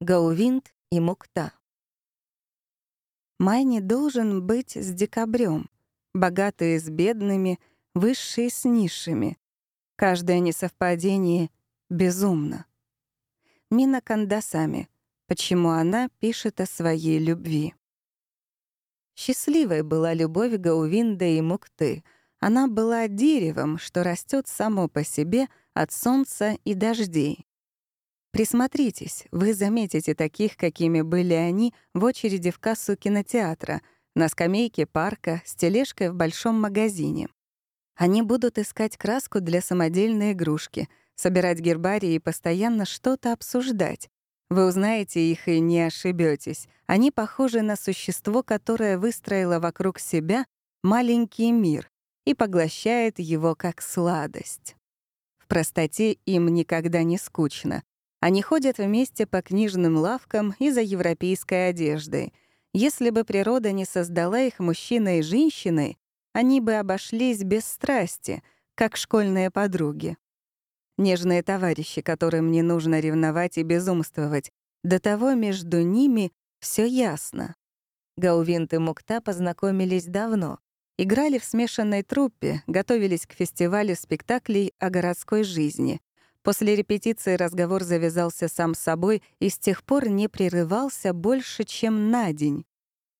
Гаувинт и Мукта. Май не должен быть с декабрем, богатые с бедными, высшие с низшими. Каждое несовпадение безумно. Мина Кандасами. Почему она пишет о своей любви. Счастливой была любовь Гаувинда и Мукты. Она была деревом, что растет само по себе от солнца и дождей. Присмотритесь, вы заметите таких, какими были они в очереди в кассу кинотеатра, на скамейке парка, с тележкой в большом магазине. Они будут искать краску для самодельной игрушки, собирать гербарии и постоянно что-то обсуждать. Вы узнаете их и не ошибетесь. Они похожи на существо, которое выстроило вокруг себя маленький мир и поглощает его как сладость. В простоте им никогда не скучно. Они ходят вместе по книжным лавкам и за европейской одеждой. Если бы природа не создала их мужчиной и женщиной, они бы обошлись без страсти, как школьные подруги. Нежные товарищи, которым не нужно ревновать и безумствовать, до того между ними все ясно. Гаувинт и Мукта познакомились давно, играли в смешанной труппе, готовились к фестивалю спектаклей о городской жизни. После репетиции разговор завязался сам собой и с тех пор не прерывался больше, чем на день.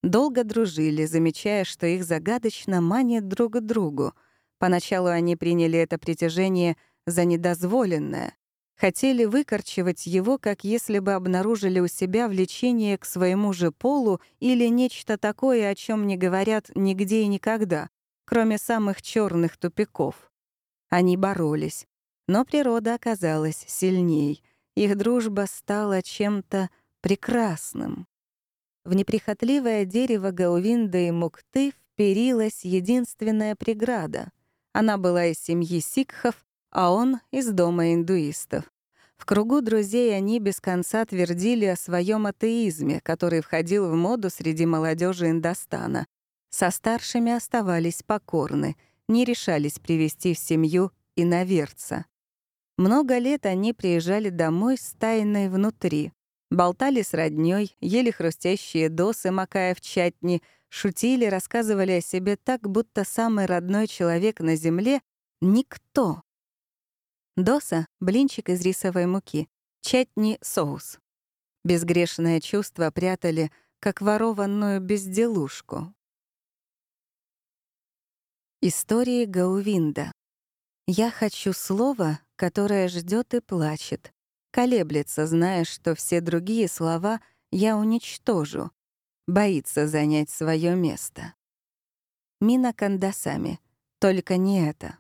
Долго дружили, замечая, что их загадочно манит друг к другу. Поначалу они приняли это притяжение за недозволенное. Хотели выкорчевать его, как если бы обнаружили у себя влечение к своему же полу или нечто такое, о чем не говорят нигде и никогда, кроме самых черных тупиков. Они боролись, но природа оказалась сильней. Их дружба стала чем-то прекрасным. В неприхотливое дерево Гаувинда и Мукты вперилась единственная преграда. Она была из семьи сикхов, а он — из дома индуистов. В кругу друзей они без конца твердили о своем атеизме, который входил в моду среди молодежи Индостана. Со старшими оставались покорны, не решались привести в семью иноверца. Много лет они приезжали домой с тайной внутри. Болтали с роднёй, ели хрустящие досы, макая в чатни, шутили, рассказывали о себе так, будто самый родной человек на земле — никто. Доса — блинчик из рисовой муки, чатни — соус. Безгрешное чувство прятали, как ворованную безделушку. Истории Гаувинда. Я хочу слова, которая ждет и плачет, колеблется, зная, что все другие слова я уничтожу, боится занять свое место. Мина Кандасами. Только не это.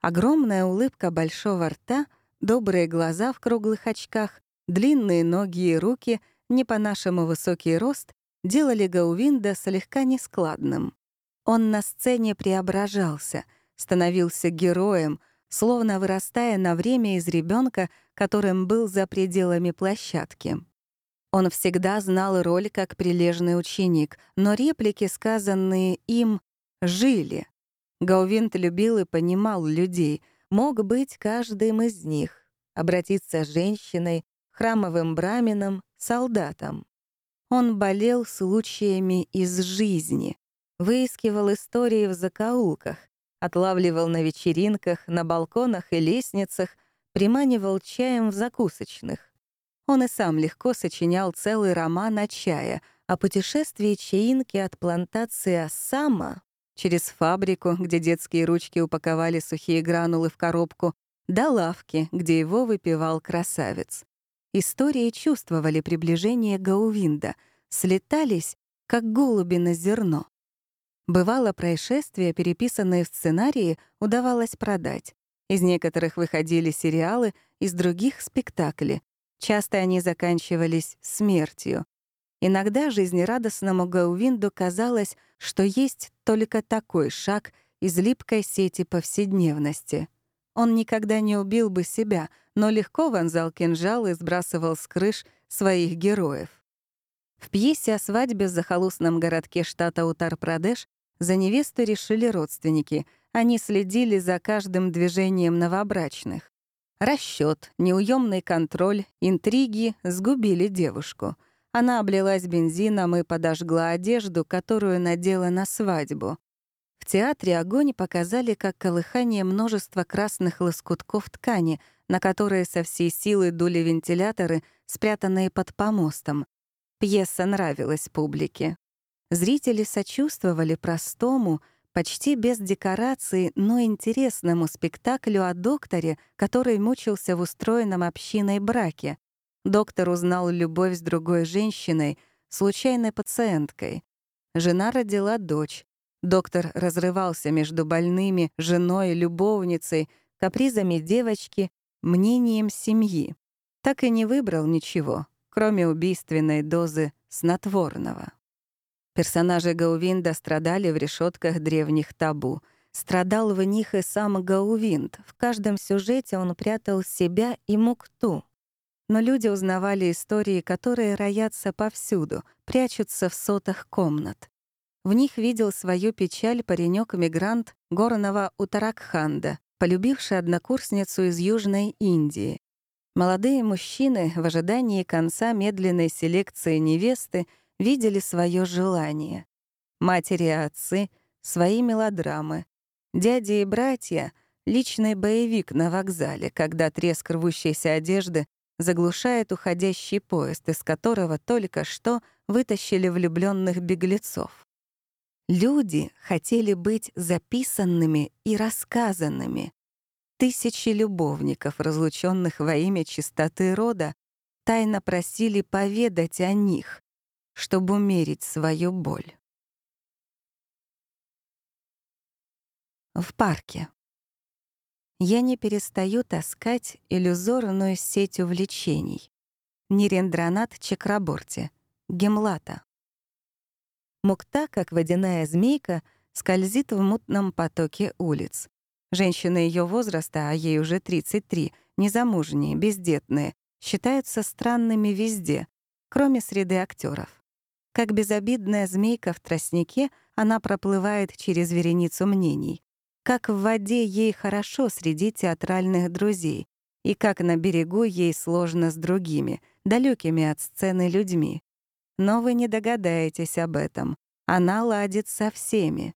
Огромная улыбка большого рта, добрые глаза в круглых очках, длинные ноги и руки, не по-нашему высокий рост, делали Гаувинда слегка нескладным. Он на сцене преображался, становился героем — словно вырастая на время из ребенка, которым был за пределами площадки. Он всегда знал роль как прилежный ученик, но реплики, сказанные им, жили. Гаувинт любил и понимал людей, мог быть каждым из них, обратиться женщиной, храмовым брамином, солдатом. Он болел случаями из жизни, выискивал истории в закоулках, Отлавливал на вечеринках, на балконах и лестницах, приманивал чаем в закусочных. Он и сам легко сочинял целый роман о чае, о путешествии чаинки от плантации Ассама через фабрику, где детские ручки упаковали сухие гранулы в коробку, до лавки, где его выпивал красавец. Истории чувствовали приближение Гаувинда, слетались, как голуби на зерно. Бывало, происшествия, переписанные в сценарии, удавалось продать. Из некоторых выходили сериалы, из других — спектакли. Часто они заканчивались смертью. Иногда жизнерадостному Гаувинду казалось, что есть только такой шаг из липкой сети повседневности. Он никогда не убил бы себя, но легко вонзал кинжал и сбрасывал с крыш своих героев. В пьесе о свадьбе в захолустном городке штата Утар-Прадеш за невесту решили родственники. Они следили за каждым движением новобрачных. Расчет, неуемный контроль, интриги сгубили девушку. Она облилась бензином и подожгла одежду, которую надела на свадьбу. В театре огонь показали как колыхание множества красных лоскутков ткани, на которые со всей силы дули вентиляторы, спрятанные под помостом. Пьеса нравилась публике. Зрители сочувствовали простому, почти без декораций, но интересному спектаклю о докторе, который мучился в устроенном общиной браке. Доктор узнал любовь с другой женщиной, случайной пациенткой. Жена родила дочь. Доктор разрывался между больными, женой, любовницей, капризами девочки, мнением семьи. Так и не выбрал ничего, кроме убийственной дозы снотворного. Персонажи Гаувинда страдали в решетках древних табу. Страдал в них и сам Гаувинд. В каждом сюжете он прятал себя и Мукту. Но люди узнавали истории, которые роятся повсюду, прячутся в сотах комнат. В них видел свою печаль паренек-мигрант горного Утаракханда, полюбивший однокурсницу из Южной Индии. Молодые мужчины в ожидании конца медленной селекции невесты видели свое желание. Матери и отцы — свои мелодрамы. Дяди и братья — личный боевик на вокзале, когда треск рвущейся одежды заглушает уходящий поезд, из которого только что вытащили влюбленных беглецов. Люди хотели быть записанными и рассказанными. Тысячи любовников, разлученных во имя чистоты рода, тайно просили поведать о них, чтобы умерить свою боль. В парке. Я не перестаю таскать иллюзорную сеть увлечений. Нирендранат Чакраборти. Гемлата. Мукта, как водяная змейка, скользит в мутном потоке улиц. Женщины ее возраста, а ей уже 33, незамужние, бездетные, считаются странными везде, кроме среды актеров. Как безобидная змейка в тростнике, она проплывает через вереницу мнений. Как в воде ей хорошо среди театральных друзей, и как на берегу ей сложно с другими, далекими от сцены людьми. Но вы не догадаетесь об этом. Она ладит со всеми.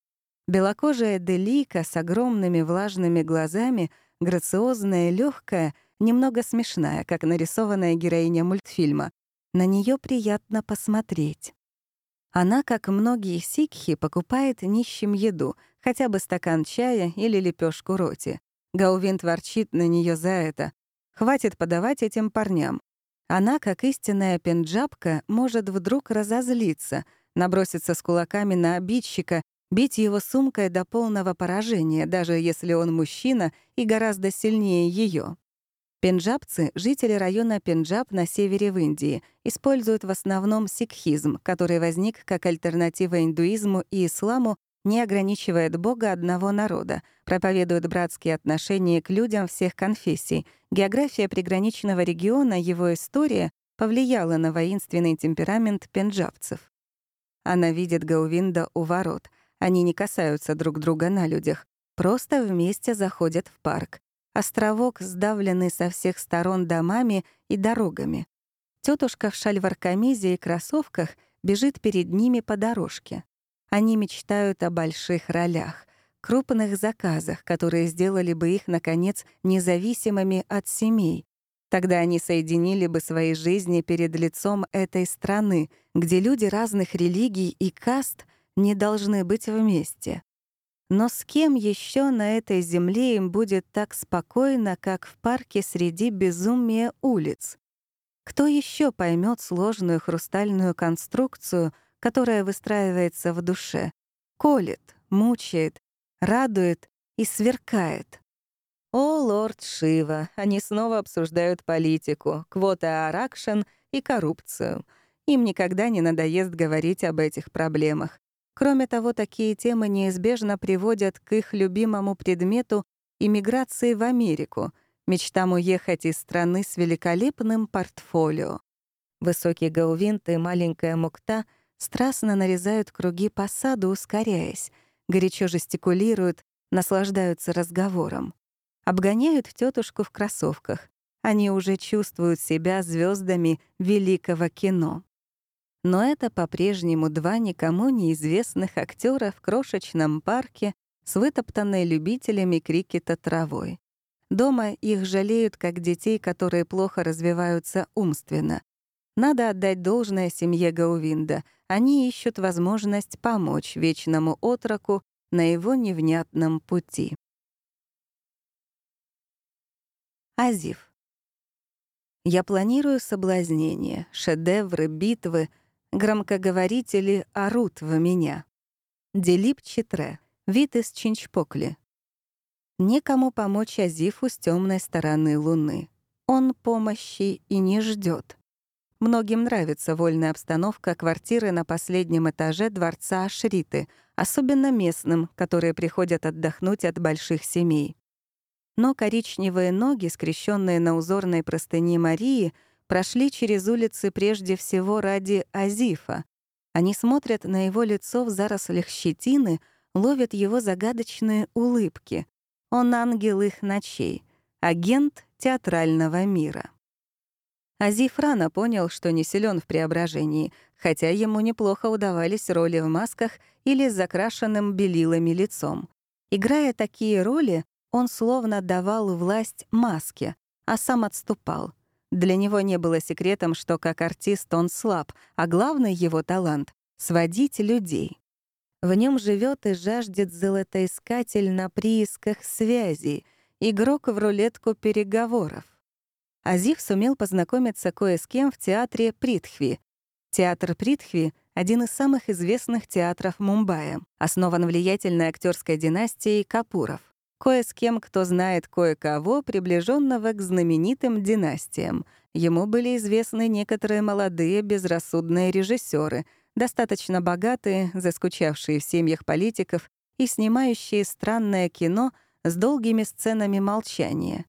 Белокожая Делика с огромными влажными глазами, грациозная легкая, немного смешная, как нарисованная героиня мультфильма. На нее приятно посмотреть. Она, как многие сикхи, покупает нищим еду, хотя бы стакан чая или лепешку роти. Гаувинт ворчит на нее за это. Хватит подавать этим парням. Она, как истинная пенджабка, может вдруг разозлиться, наброситься с кулаками на обидчика, бить его сумкой до полного поражения, даже если он мужчина и гораздо сильнее ее. Пенджабцы, жители района Пенджаб на севере в Индии, используют в основном сикхизм, который возник как альтернатива индуизму и исламу, не ограничивает Бога одного народа, проповедует братские отношения к людям всех конфессий. География приграничного региона, его история повлияла на воинственный темперамент пенджабцев. Она видит Гаувинда у ворот. Они не касаются друг друга на людях, просто вместе заходят в парк. Островок, сдавленный со всех сторон домами и дорогами. Тетушка в шальваркамизе и кроссовках бежит перед ними по дорожке. Они мечтают о больших ролях, крупных заказах, которые сделали бы их, наконец, независимыми от семей. Тогда они соединили бы свои жизни перед лицом этой страны, где люди разных религий и каст не должны быть вместе. Но с кем еще на этой земле им будет так спокойно, как в парке среди безумия улиц? Кто еще поймет сложную хрустальную конструкцию, которая выстраивается в душе, колет, мучает, радует и сверкает? О, лорд Шива, они снова обсуждают политику, квоты Аракшин и коррупцию. Им никогда не надоест говорить об этих проблемах. Кроме того, такие темы неизбежно приводят к их любимому предмету иммиграции в Америку, мечтам уехать из страны с великолепным портфолио. Высокий Гаувинт и маленькая Мукта страстно нарезают круги по саду, ускоряясь, горячо жестикулируют, наслаждаются разговором. Обгоняют тетушку в кроссовках. Они уже чувствуют себя звездами великого кино. Но это по-прежнему два никому неизвестных актера в крошечном парке с вытоптанной любителями крикета травой. Дома их жалеют как детей, которые плохо развиваются умственно. Надо отдать должное семье Гаувинда. Они ищут возможность помочь вечному отроку на его невнятном пути. Азив. Я планирую соблазнение, шедевры, битвы, громкоговорители орут в меня. Делип Читре. Вид из Чинчпокли. Некому помочь Азифу с темной стороны Луны. Он помощи и не ждет. Многим нравится вольная обстановка квартиры на последнем этаже дворца Ашриты, особенно местным, которые приходят отдохнуть от больших семей. Но коричневые ноги, скрещенные на узорной простыне Марии, прошли через улицы прежде всего ради Азифа. Они смотрят на его лицо в зарослях щетины, ловят его загадочные улыбки. Он ангел их ночей, агент театрального мира. Азиф рано понял, что не силен в преображении, хотя ему неплохо удавались роли в масках или с закрашенным белилами лицом. Играя такие роли, он словно давал власть маске, а сам отступал. Для него не было секретом, что как артист он слаб, а главный его талант — сводить людей. В нем живет и жаждет золотоискатель на приисках связей, игрок в рулетку переговоров. Азив сумел познакомиться кое с кем в театре Притхви. Театр Притхви — один из самых известных театров Мумбаи, основан влиятельной актерской династией Капуров. Кое с кем, кто знает кое-кого, приближенного к знаменитым династиям. Ему были известны некоторые молодые безрассудные режиссеры — достаточно богатые, заскучавшие в семьях политиков и снимающие странное кино с долгими сценами молчания.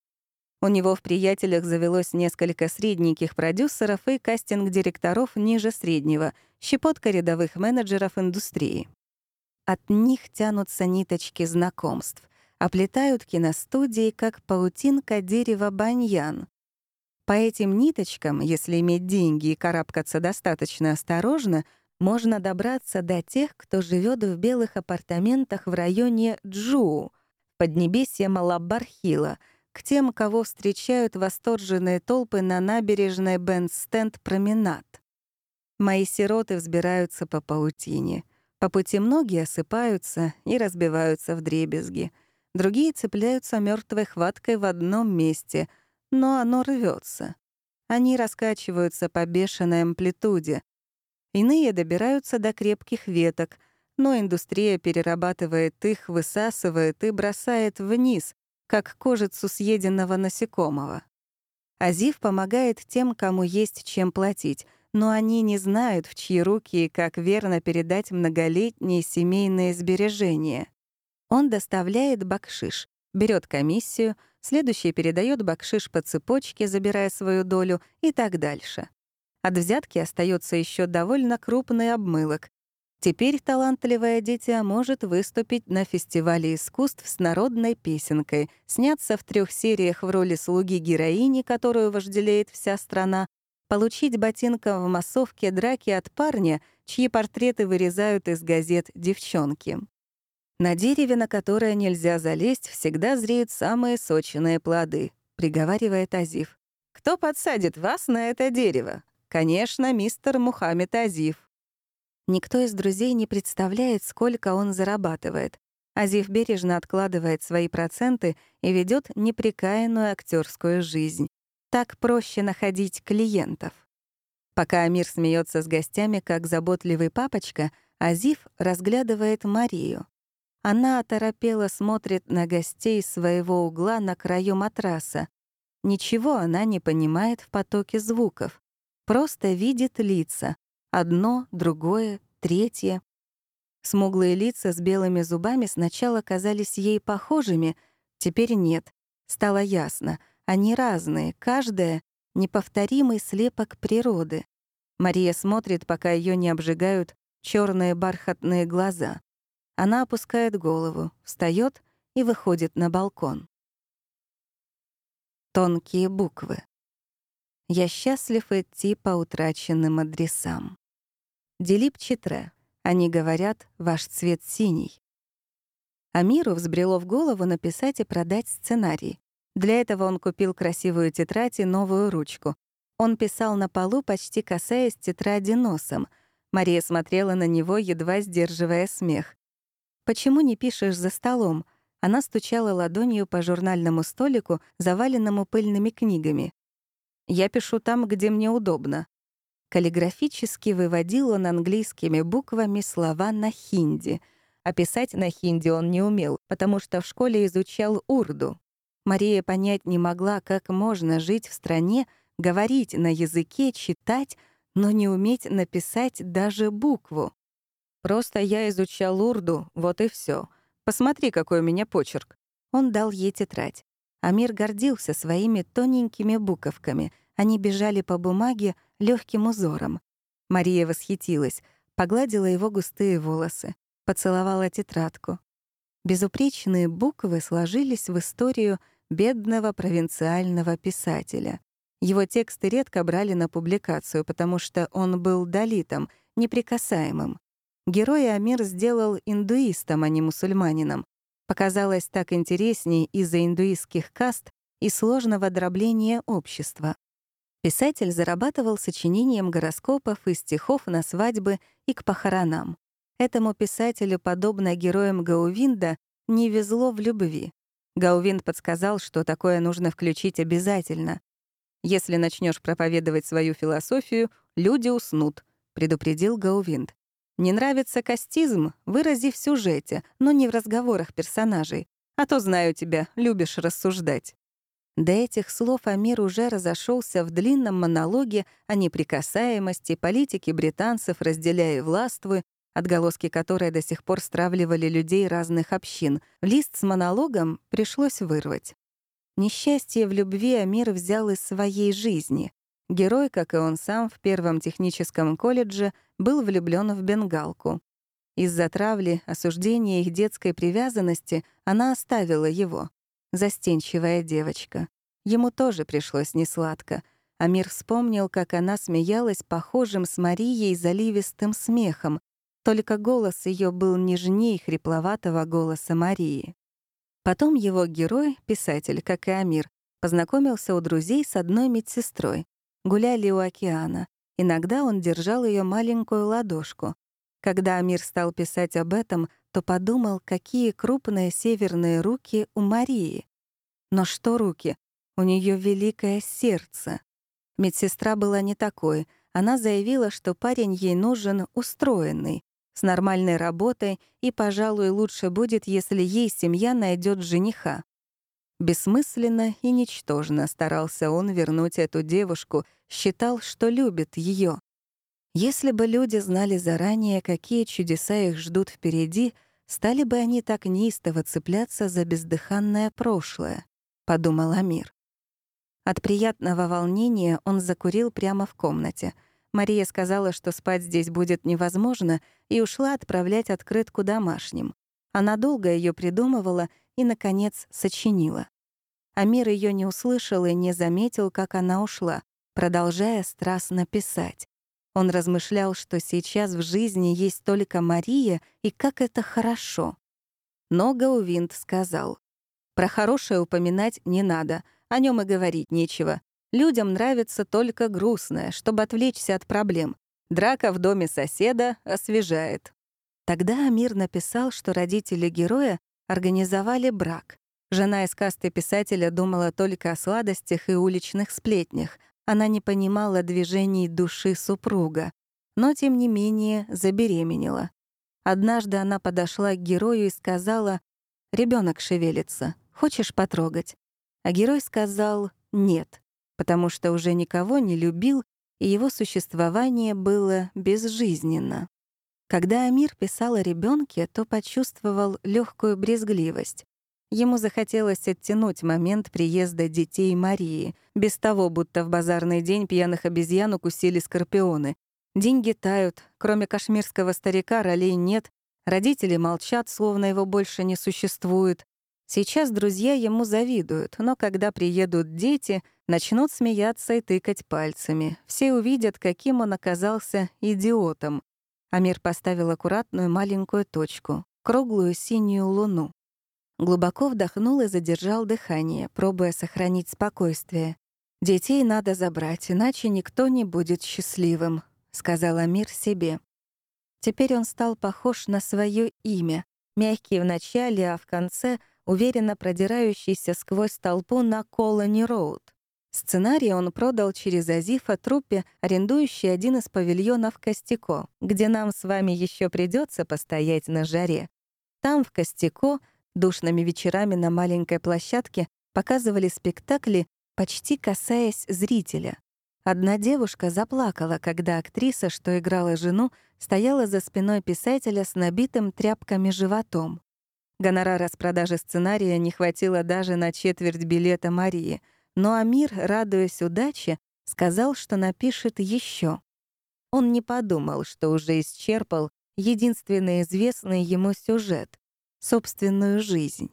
У него в приятелях завелось несколько средненьких продюсеров и кастинг-директоров ниже среднего, щепотка рядовых менеджеров индустрии. От них тянутся ниточки знакомств, оплетают киностудии, как паутинка дерева баньян. По этим ниточкам, если иметь деньги и карабкаться достаточно осторожно — можно добраться до тех, кто живет в белых апартаментах в районе Джуу, поднебесье Малабархила, к тем, кого встречают восторженные толпы на набережной Бенстенд-променад. Мои сироты взбираются по паутине. По пути многие осыпаются и разбиваются в дребезги. Другие цепляются мертвой хваткой в одном месте, но оно рвется. Они раскачиваются по бешеной амплитуде, Иные добираются до крепких веток, но индустрия перерабатывает их, высасывает и бросает вниз, как кожицу съеденного насекомого. Азив помогает тем, кому есть чем платить, но они не знают, в чьи руки и как верно передать многолетние семейные сбережения. Он доставляет бакшиш, берет комиссию, следующий передает бакшиш по цепочке, забирая свою долю и так дальше. От взятки остается еще довольно крупный обмылок. Теперь талантливая дитя может выступить на фестивале искусств с народной песенкой, сняться в трех сериях в роли слуги-героини, которую вожделеет вся страна, получить ботинком в массовке драки от парня, чьи портреты вырезают из газет девчонки. На дереве, на которое нельзя залезть, всегда зреют самые сочные плоды, приговаривает Азив. Кто подсадит вас на это дерево? Конечно, мистер Мухаммед Азив. Никто из друзей не представляет, сколько он зарабатывает. Азив бережно откладывает свои проценты и ведет неприкаянную актерскую жизнь. Так проще находить клиентов. Пока Амир смеется с гостями, как заботливый папочка, Азив разглядывает Марию. Она оторопела смотрит на гостей своего угла на краю матраса. Ничего она не понимает в потоке звуков просто видит лица. Одно, другое, третье. Смуглые лица с белыми зубами сначала казались ей похожими, теперь нет. Стало ясно, они разные, каждая — неповторимый слепок природы. Мария смотрит, пока ее не обжигают черные бархатные глаза. Она опускает голову, встает и выходит на балкон. Тонкие буквы. Я счастлив идти по утраченным адресам. Делип Читре. Они говорят, ваш цвет синий. Амиру взбрело в голову написать и продать сценарий. Для этого он купил красивую тетрадь и новую ручку. Он писал на полу, почти касаясь тетради носом. Мария смотрела на него, едва сдерживая смех. «Почему не пишешь за столом?» Она стучала ладонью по журнальному столику, заваленному пыльными книгами. «Я пишу там, где мне удобно». Каллиграфически выводил он английскими буквами слова на хинди. А писать на хинди он не умел, потому что в школе изучал урду. Мария понять не могла, как можно жить в стране, говорить на языке, читать, но не уметь написать даже букву. Просто я изучал урду, вот и все. Посмотри, какой у меня почерк. Он дал ей тетрадь. Амир гордился своими тоненькими буковками. Они бежали по бумаге легким узором. Мария восхитилась, погладила его густые волосы, поцеловала тетрадку. Безупречные буквы сложились в историю бедного провинциального писателя. Его тексты редко брали на публикацию, потому что он был далитом, неприкасаемым. Героя Амир сделал индуистом, а не мусульманином. Показалось так интереснее из-за индуистских каст и сложного дробления общества. Писатель зарабатывал сочинением гороскопов и стихов на свадьбы и к похоронам. Этому писателю, подобно героям Гаувинда, не везло в любви. Гаувинд подсказал, что такое нужно включить обязательно. «Если начнешь проповедовать свою философию, люди уснут», — предупредил Гаувинд. Не нравится кастизм, вырази в сюжете, но не в разговорах персонажей. А то знаю тебя, любишь рассуждать. До этих слов Амир уже разошелся в длинном монологе о неприкасаемости политики британцев «Разделяя и властвуй», отголоски которой до сих пор стравливали людей разных общин. Лист с монологом пришлось вырвать. Несчастье в любви Амир взял из своей жизни. Герой, как и он сам, в первом техническом колледже был влюблён в бенгалку. Из-за травли, осуждения их детской привязанности она оставила его. Застенчивая девочка. Ему тоже пришлось несладко. Амир вспомнил, как она смеялась похожим с Марией заливистым смехом, только голос ее был нежнее хрипловатого голоса Марии. Потом его герой, писатель, как и Амир, познакомился у друзей с одной медсестрой гуляли у океана. Иногда он держал ее маленькую ладошку. Когда Амир стал писать об этом, то подумал, какие крупные северные руки у Марии. Но что руки? У нее великое сердце. Медсестра была не такой. Она заявила, что парень ей нужен устроенный, с нормальной работой, и, пожалуй, лучше будет, если ей семья найдет жениха. Бессмысленно и ничтожно старался он вернуть эту девушку, считал, что любит ее. Если бы люди знали заранее, какие чудеса их ждут впереди, стали бы они так неистово цепляться за бездыханное прошлое, — подумал Амир. От приятного волнения он закурил прямо в комнате. Мария сказала, что спать здесь будет невозможно, и ушла отправлять открытку домашним. Она долго ее придумывала и, наконец, сочинила. Амир ее не услышал и не заметил, как она ушла, продолжая страстно писать. Он размышлял, что сейчас в жизни есть только Мария, и как это хорошо. Но Гаувинт сказал, «Про хорошее упоминать не надо, о нем и говорить нечего. Людям нравится только грустное, чтобы отвлечься от проблем. Драка в доме соседа освежает». Тогда Амир написал, что родители героя организовали брак. Жена из касты писателя думала только о сладостях и уличных сплетнях. Она не понимала движений души супруга, но, тем не менее, забеременела. Однажды она подошла к герою и сказала, «Ребенок шевелится, хочешь потрогать?» А герой сказал «нет», потому что уже никого не любил, и его существование было безжизненно. Когда Амир писал о ребенке, то почувствовал легкую брезгливость. Ему захотелось оттянуть момент приезда детей Марии, без того, будто в базарный день пьяных обезьян укусили скорпионы. Деньги тают, кроме кашмирского старика ролей нет, родители молчат, словно его больше не существует. Сейчас друзья ему завидуют, но когда приедут дети, начнут смеяться и тыкать пальцами. Все увидят, каким он оказался идиотом. Амир поставил аккуратную маленькую точку, круглую синюю луну. Глубоко вдохнул и задержал дыхание, пробуя сохранить спокойствие. «Детей надо забрать, иначе никто не будет счастливым», — сказал Амир себе. Теперь он стал похож на свое имя, мягкий в начале, а в конце уверенно продирающийся сквозь толпу на Колони Роуд. Сценарий он продал через Азифа труппе, арендующей один из павильонов Костяко, где нам с вами еще придется постоять на жаре. Там, в Костяко, душными вечерами на маленькой площадке показывали спектакли, почти касаясь зрителя. Одна девушка заплакала, когда актриса, что играла жену, стояла за спиной писателя с набитым тряпками животом. Гонорара с продажи сценария не хватило даже на четверть билета Марии, но Амир, радуясь удаче, сказал, что напишет еще. Он не подумал, что уже исчерпал единственный известный ему сюжет — собственную жизнь.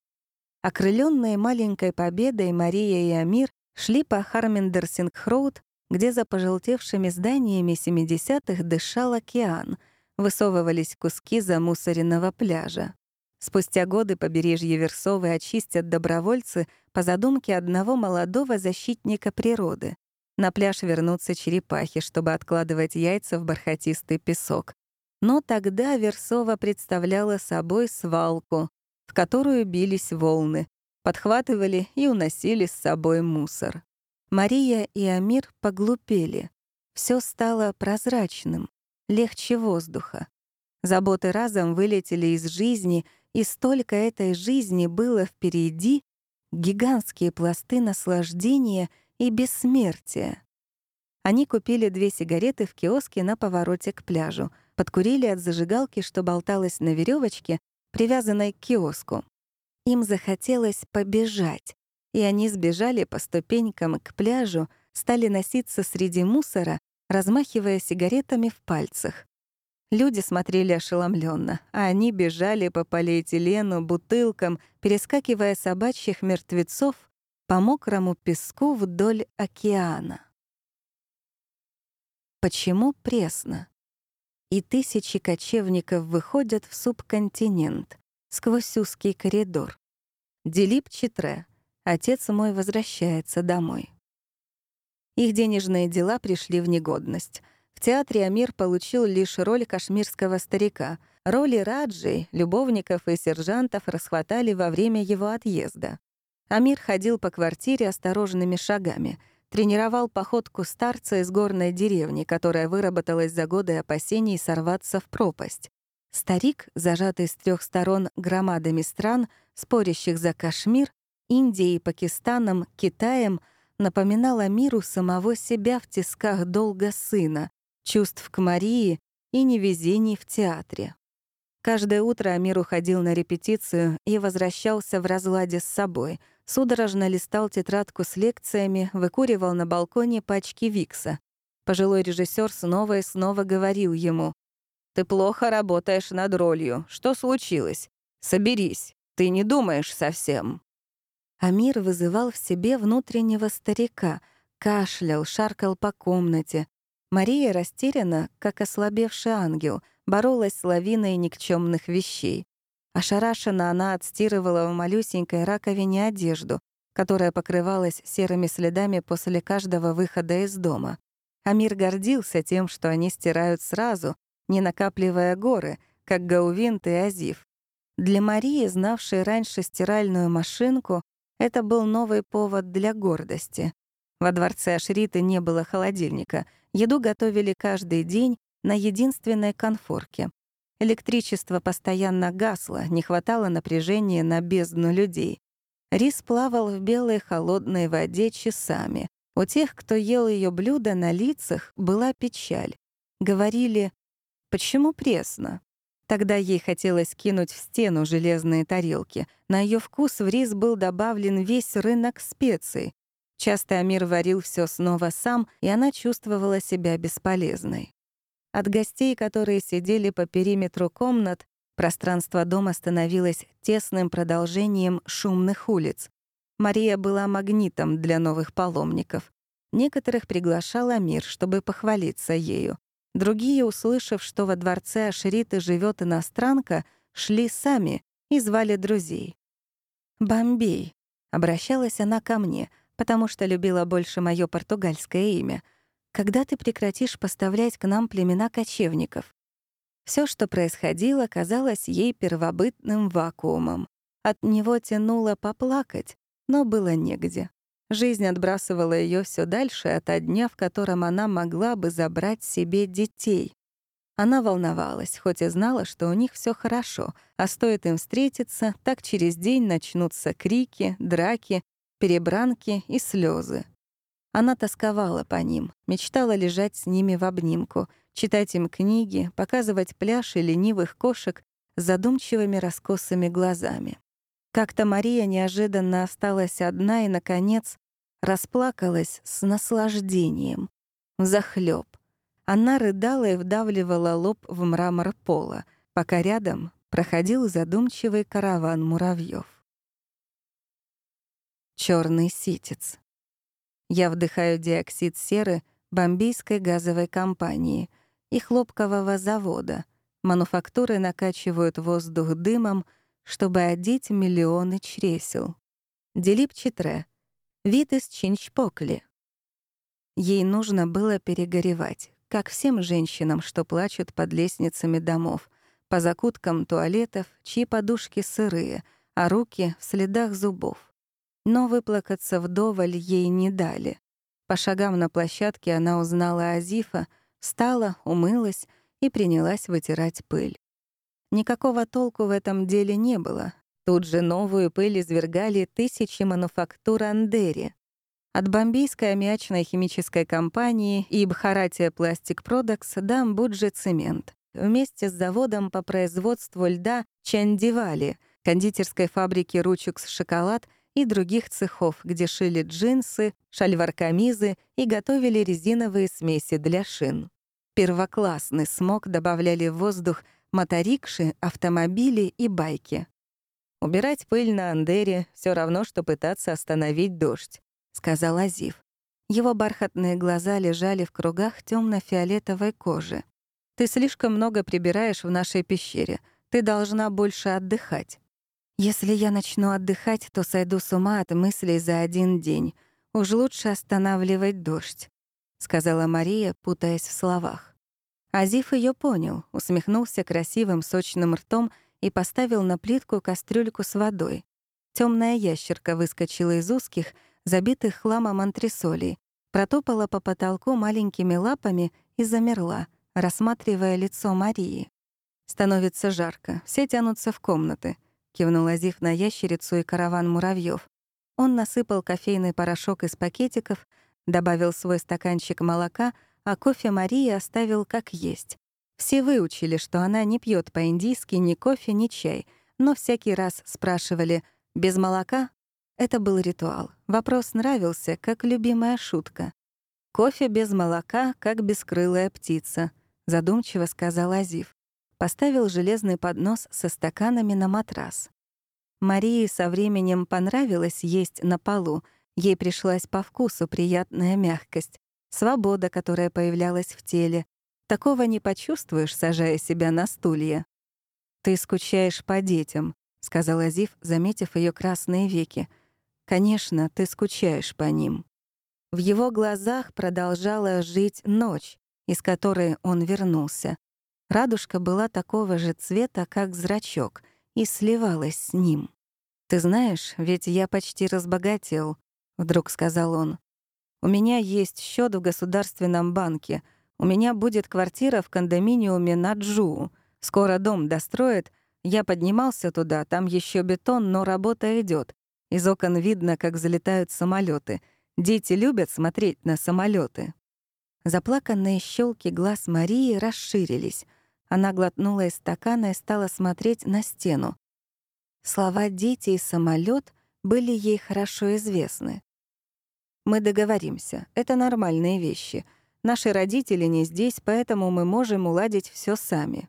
Окрыленные маленькой победой Мария и Амир шли по Harminder Singh Road где за пожелтевшими зданиями 70-х дышал океан, высовывались куски замусоренного пляжа. Спустя годы побережье Версовы очистят добровольцы по задумке одного молодого защитника природы. На пляж вернутся черепахи, чтобы откладывать яйца в бархатистый песок. Но тогда Версова представляла собой свалку, в которую бились волны, подхватывали и уносили с собой мусор. Мария и Амир поглупели. Все стало прозрачным, легче воздуха. Заботы разом вылетели из жизни, и столько этой жизни было впереди, гигантские пласты наслаждения и бессмертия. Они купили две сигареты в киоске на повороте к пляжу, подкурили от зажигалки, что болталась на веревочке, привязанной к киоску. Им захотелось побежать, и они сбежали по ступенькам к пляжу, стали носиться среди мусора, размахивая сигаретами в пальцах. Люди смотрели ошеломленно, а они бежали по полиэтилену, бутылкам, перескакивая собачьих мертвецов по мокрому песку вдоль океана. Почему пресно? И тысячи кочевников выходят в субконтинент сквозь узкий коридор. Дилип Читре, Отец мой возвращается домой. Их денежные дела пришли в негодность. В театре Амир получил лишь роль кашмирского старика. Роли раджей, любовников и сержантов расхватали во время его отъезда. Амир ходил по квартире осторожными шагами, тренировал походку старца из горной деревни, которая выработалась за годы опасений сорваться в пропасть. Старик, зажатый с трех сторон громадами стран, спорящих за Кашмир, Индией, Пакистаном, Китаем напоминала миру самого себя в тисках долга сына, чувств к Марии и невезений в театре. Каждое утро Амир уходил на репетицию и возвращался в разладе с собой, судорожно листал тетрадку с лекциями, выкуривал на балконе пачки Викса. Пожилой режиссер снова и снова говорил ему, «Ты плохо работаешь над ролью. Что случилось? Соберись. Ты не думаешь совсем». Амир вызывал в себе внутреннего старика, кашлял, шаркал по комнате. Мария растеряна, как ослабевший ангел, боролась с лавиной никчемных вещей. Ошарашенно она отстирывала в малюсенькой раковине одежду, которая покрывалась серыми следами после каждого выхода из дома. Амир гордился тем, что они стирают сразу, не накапливая горы, как Гаувинт и Азив. Для Марии, знавшей раньше стиральную машинку, это был новый повод для гордости. Во дворце Ашриты не было холодильника. Еду готовили каждый день на единственной конфорке. Электричество постоянно гасло, не хватало напряжения на бездну людей. Рис плавал в белой холодной воде часами. У тех, кто ел ее блюдо, на лицах была печаль. Говорили, «Почему пресно?» Тогда ей хотелось кинуть в стену железные тарелки. На ее вкус в рис был добавлен весь рынок специй. Часто Амир варил все снова сам, и она чувствовала себя бесполезной. От гостей, которые сидели по периметру комнат, Пространство дома становилось тесным продолжением шумных улиц. Мария была магнитом для новых паломников. Некоторых приглашала мир, чтобы похвалиться ею. Другие, услышав, что во дворце Ашриты живет иностранка, шли сами и звали друзей. «Бомбей», — обращалась она ко мне, потому что любила больше мое португальское имя. «Когда ты прекратишь поставлять к нам племена кочевников?» Все, что происходило, казалось ей первобытным вакуумом. От него тянуло поплакать, но было негде. Жизнь отбрасывала ее все дальше от дня, в котором она могла бы забрать себе детей. Она волновалась, хоть и знала, что у них все хорошо, а стоит им встретиться, так через день начнутся крики, драки, перебранки и слезы. Она тосковала по ним, мечтала лежать с ними в обнимку, читать им книги, показывать пляж и ленивых кошек с задумчивыми раскосыми глазами. Как-то Мария неожиданно осталась одна и, наконец, расплакалась с наслаждением. Захлеб. Она рыдала и вдавливала лоб в мрамор пола, пока рядом проходил задумчивый караван муравьев. Черный ситец. Я вдыхаю диоксид серы бомбейской газовой компании — и хлопкового завода. Мануфактуры накачивают воздух дымом, чтобы одеть миллионы чресел. Делип Читре. Вид из Чинчпокли. Ей нужно было перегоревать, как всем женщинам, что плачут под лестницами домов, по закуткам туалетов, чьи подушки сырые, а руки в следах зубов. Но выплакаться вдоволь ей не дали. По шагам на площадке она узнала Азифа, Встала, умылась и принялась вытирать пыль. Никакого толку в этом деле не было. Тут же новую пыль извергали тысячи мануфактур Андери. От бомбейской аммиачной химической компании и Бхаратия Пластик Продакс до Амбуджи Цемент. Вместе с заводом по производству льда Чандивали, кондитерской фабрики Ручукс Шоколад и других цехов, где шили джинсы, шальвар-камизы и готовили резиновые смеси для шин. Первоклассный смог добавляли в воздух моторикши, автомобили и байки. «Убирать пыль на Андере — все равно, что пытаться остановить дождь», — сказал Азив. Его бархатные глаза лежали в кругах темно фиолетовой кожи. «Ты слишком много прибираешь в нашей пещере. Ты должна больше отдыхать». Если я начну отдыхать, то сойду с ума от мыслей за один день. Уж лучше останавливать дождь», — сказала Мария, путаясь в словах. Азиф ее понял, усмехнулся красивым сочным ртом и поставил на плитку кастрюльку с водой. Темная ящерка выскочила из узких, забитых хламом антресолей, протопала по потолку маленькими лапами и замерла, рассматривая лицо Марии. Становится жарко, все тянутся в комнаты — кивнул Азиф на ящерицу и караван муравьев. Он насыпал кофейный порошок из пакетиков, добавил свой стаканчик молока, а кофе Марии оставил как есть. Все выучили, что она не пьет по-индийски ни кофе, ни чай, но всякий раз спрашивали «без молока?» Это был ритуал. Вопрос нравился, как любимая шутка. «Кофе без молока, как бескрылая птица», — задумчиво сказал Азив поставил железный поднос со стаканами на матрас. Марии со временем понравилось есть на полу, ей пришлась по вкусу приятная мягкость, свобода, которая появлялась в теле. Такого не почувствуешь, сажая себя на стулья. «Ты скучаешь по детям», — сказал Азив, заметив ее красные веки. «Конечно, ты скучаешь по ним». В его глазах продолжала жить ночь, из которой он вернулся. Радужка была такого же цвета, как зрачок, и сливалась с ним. «Ты знаешь, ведь я почти разбогател», — вдруг сказал он. «У меня есть счет в государственном банке. У меня будет квартира в кондоминиуме на Джуу. Скоро дом достроят. Я поднимался туда, там еще бетон, но работа идет. Из окон видно, как залетают самолеты. Дети любят смотреть на самолеты. Заплаканные щелки глаз Марии расширились — она глотнула из стакана и стала смотреть на стену. Слова «дети» и «самолет» были ей хорошо известны. «Мы договоримся. Это нормальные вещи. Наши родители не здесь, поэтому мы можем уладить все сами».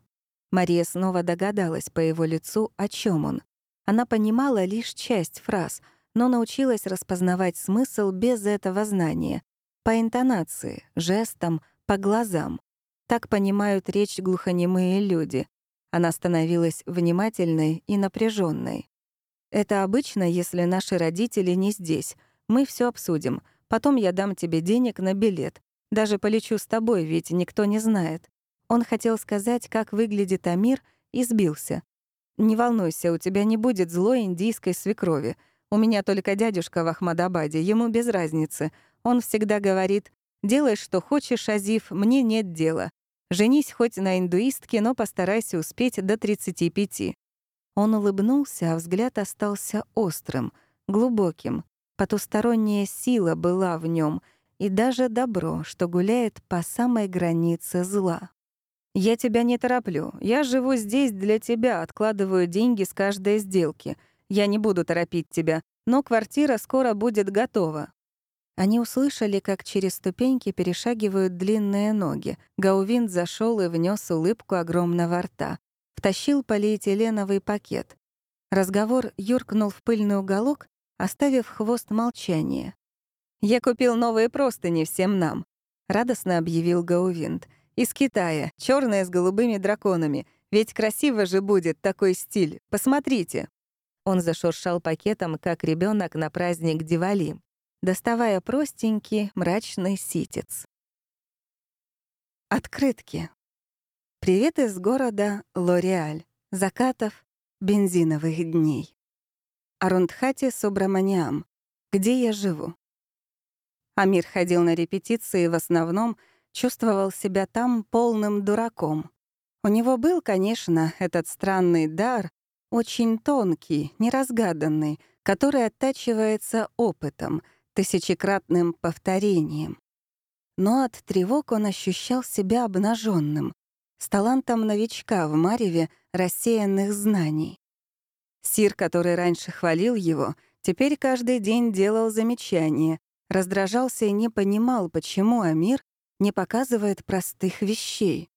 Мария снова догадалась по его лицу, о чем он. Она понимала лишь часть фраз, но научилась распознавать смысл без этого знания. По интонации, жестам, по глазам. Так понимают речь глухонемые люди. Она становилась внимательной и напряженной. «Это обычно, если наши родители не здесь. Мы все обсудим. Потом я дам тебе денег на билет. Даже полечу с тобой, ведь никто не знает». Он хотел сказать, как выглядит Амир, и сбился. «Не волнуйся, у тебя не будет злой индийской свекрови. У меня только дядюшка в Ахмадабаде, ему без разницы. Он всегда говорит, «Делай, что хочешь, Азив, мне нет дела. Женись хоть на индуистке, но постарайся успеть до 35. Он улыбнулся, а взгляд остался острым, глубоким. Потусторонняя сила была в нем, и даже добро, что гуляет по самой границе зла. «Я тебя не тороплю. Я живу здесь для тебя, откладываю деньги с каждой сделки. Я не буду торопить тебя, но квартира скоро будет готова. Они услышали, как через ступеньки перешагивают длинные ноги. Гаувинд зашел и внес улыбку огромного рта. Втащил полиэтиленовый пакет. Разговор юркнул в пыльный уголок, оставив хвост молчания. «Я купил новые простыни всем нам», — радостно объявил Гаувинд. «Из Китая, черные с голубыми драконами. Ведь красиво же будет такой стиль. Посмотрите». Он зашуршал пакетом, как ребенок на праздник Дивали доставая простенький мрачный ситец. Открытки. Привет из города Лореаль, закатов, бензиновых дней. Арундхати Субраманиам, где я живу. Амир ходил на репетиции в основном чувствовал себя там полным дураком. У него был, конечно, этот странный дар, очень тонкий, неразгаданный, который оттачивается опытом — тысячекратным повторением. Но от тревог он ощущал себя обнаженным, с талантом новичка в мареве рассеянных знаний. Сир, который раньше хвалил его, теперь каждый день делал замечания, раздражался и не понимал, почему Амир не показывает простых вещей.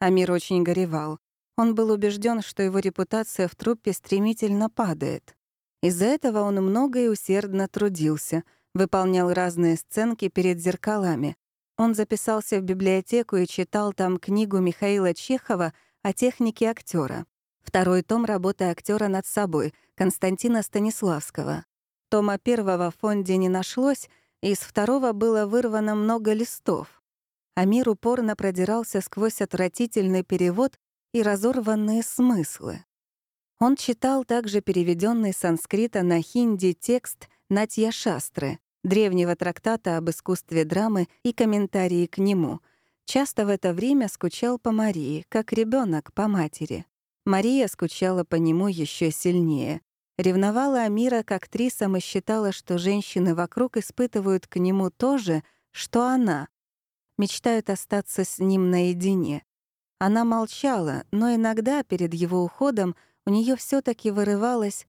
Амир очень горевал. Он был убежден, что его репутация в труппе стремительно падает. Из-за этого он много и усердно трудился — выполнял разные сценки перед зеркалами. Он записался в библиотеку и читал там книгу Михаила Чехова о технике актера. Второй том работы актера над собой, Константина Станиславского. Тома первого в фонде не нашлось, из второго было вырвано много листов. Амир упорно продирался сквозь отвратительный перевод и разорванные смыслы. Он читал также переведенный санскрита на хинди текст Натья Шастры, древнего трактата об искусстве драмы и комментарии к нему. Часто в это время скучал по Марии, как ребенок по матери. Мария скучала по нему еще сильнее. Ревновала Амира к актрисам и считала, что женщины вокруг испытывают к нему то же, что она. Мечтают остаться с ним наедине. Она молчала, но иногда перед его уходом у нее все таки вырывалось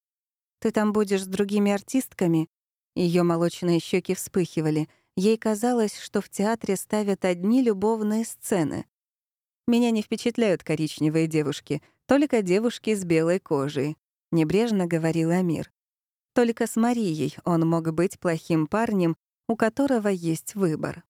«Ты там будешь с другими артистками?» Ее молочные щеки вспыхивали. Ей казалось, что в театре ставят одни любовные сцены. «Меня не впечатляют коричневые девушки, только девушки с белой кожей», — небрежно говорил Амир. Только с Марией он мог быть плохим парнем, у которого есть выбор.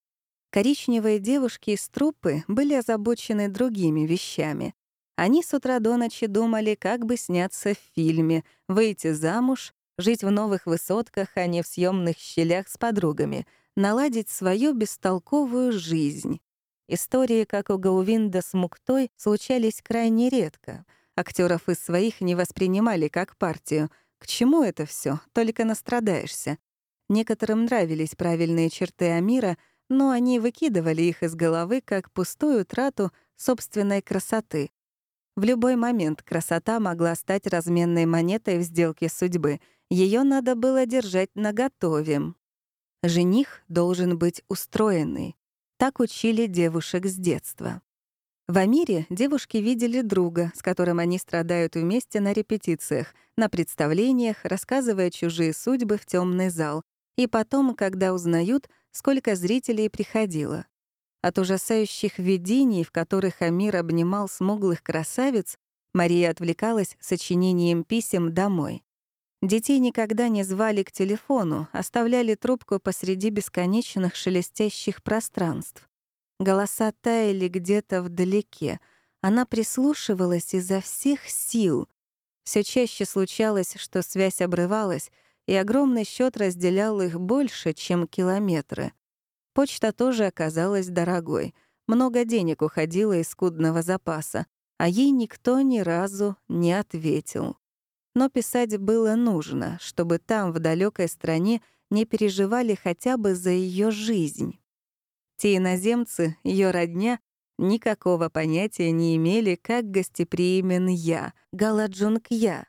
Коричневые девушки из труппы были озабочены другими вещами. Они с утра до ночи думали, как бы сняться в фильме, выйти замуж жить в новых высотках, а не в съемных щелях с подругами, наладить свою бестолковую жизнь. Истории, как у Гаувинда с Муктой, случались крайне редко. Актеров из своих не воспринимали как партию. К чему это все? Только настрадаешься. Некоторым нравились правильные черты Амира, но они выкидывали их из головы как пустую трату собственной красоты. В любой момент красота могла стать разменной монетой в сделке судьбы — ее надо было держать наготове. Жених должен быть устроенный. Так учили девушек с детства. В Амире девушки видели друга, с которым они страдают вместе на репетициях, на представлениях, рассказывая чужие судьбы в темный зал, и потом, когда узнают, сколько зрителей приходило. От ужасающих видений, в которых Амир обнимал смуглых красавиц, Мария отвлекалась сочинением писем домой. Детей никогда не звали к телефону, оставляли трубку посреди бесконечных шелестящих пространств. Голоса таяли где-то вдалеке. Она прислушивалась изо всех сил. Все чаще случалось, что связь обрывалась, и огромный счет разделял их больше, чем километры. Почта тоже оказалась дорогой. Много денег уходило из скудного запаса, а ей никто ни разу не ответил. Но писать было нужно, чтобы там, в далекой стране, не переживали хотя бы за ее жизнь. Те иноземцы, ее родня, никакого понятия не имели, как гостеприимен я, Галаджунг я.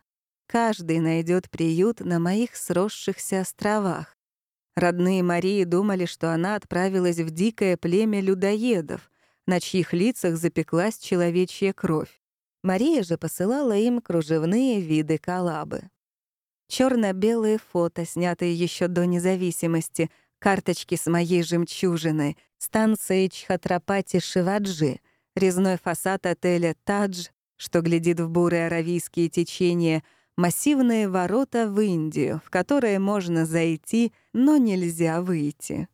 Каждый найдет приют на моих сросшихся островах. Родные Марии думали, что она отправилась в дикое племя людоедов, на чьих лицах запеклась человечья кровь. Мария же посылала им кружевные виды коллабы. черно белые фото, снятые еще до независимости, карточки с моей жемчужиной, станция Чхатрапати Шиваджи, резной фасад отеля «Тадж», что глядит в бурые аравийские течения — массивные ворота в Индию, в которые можно зайти, но нельзя выйти.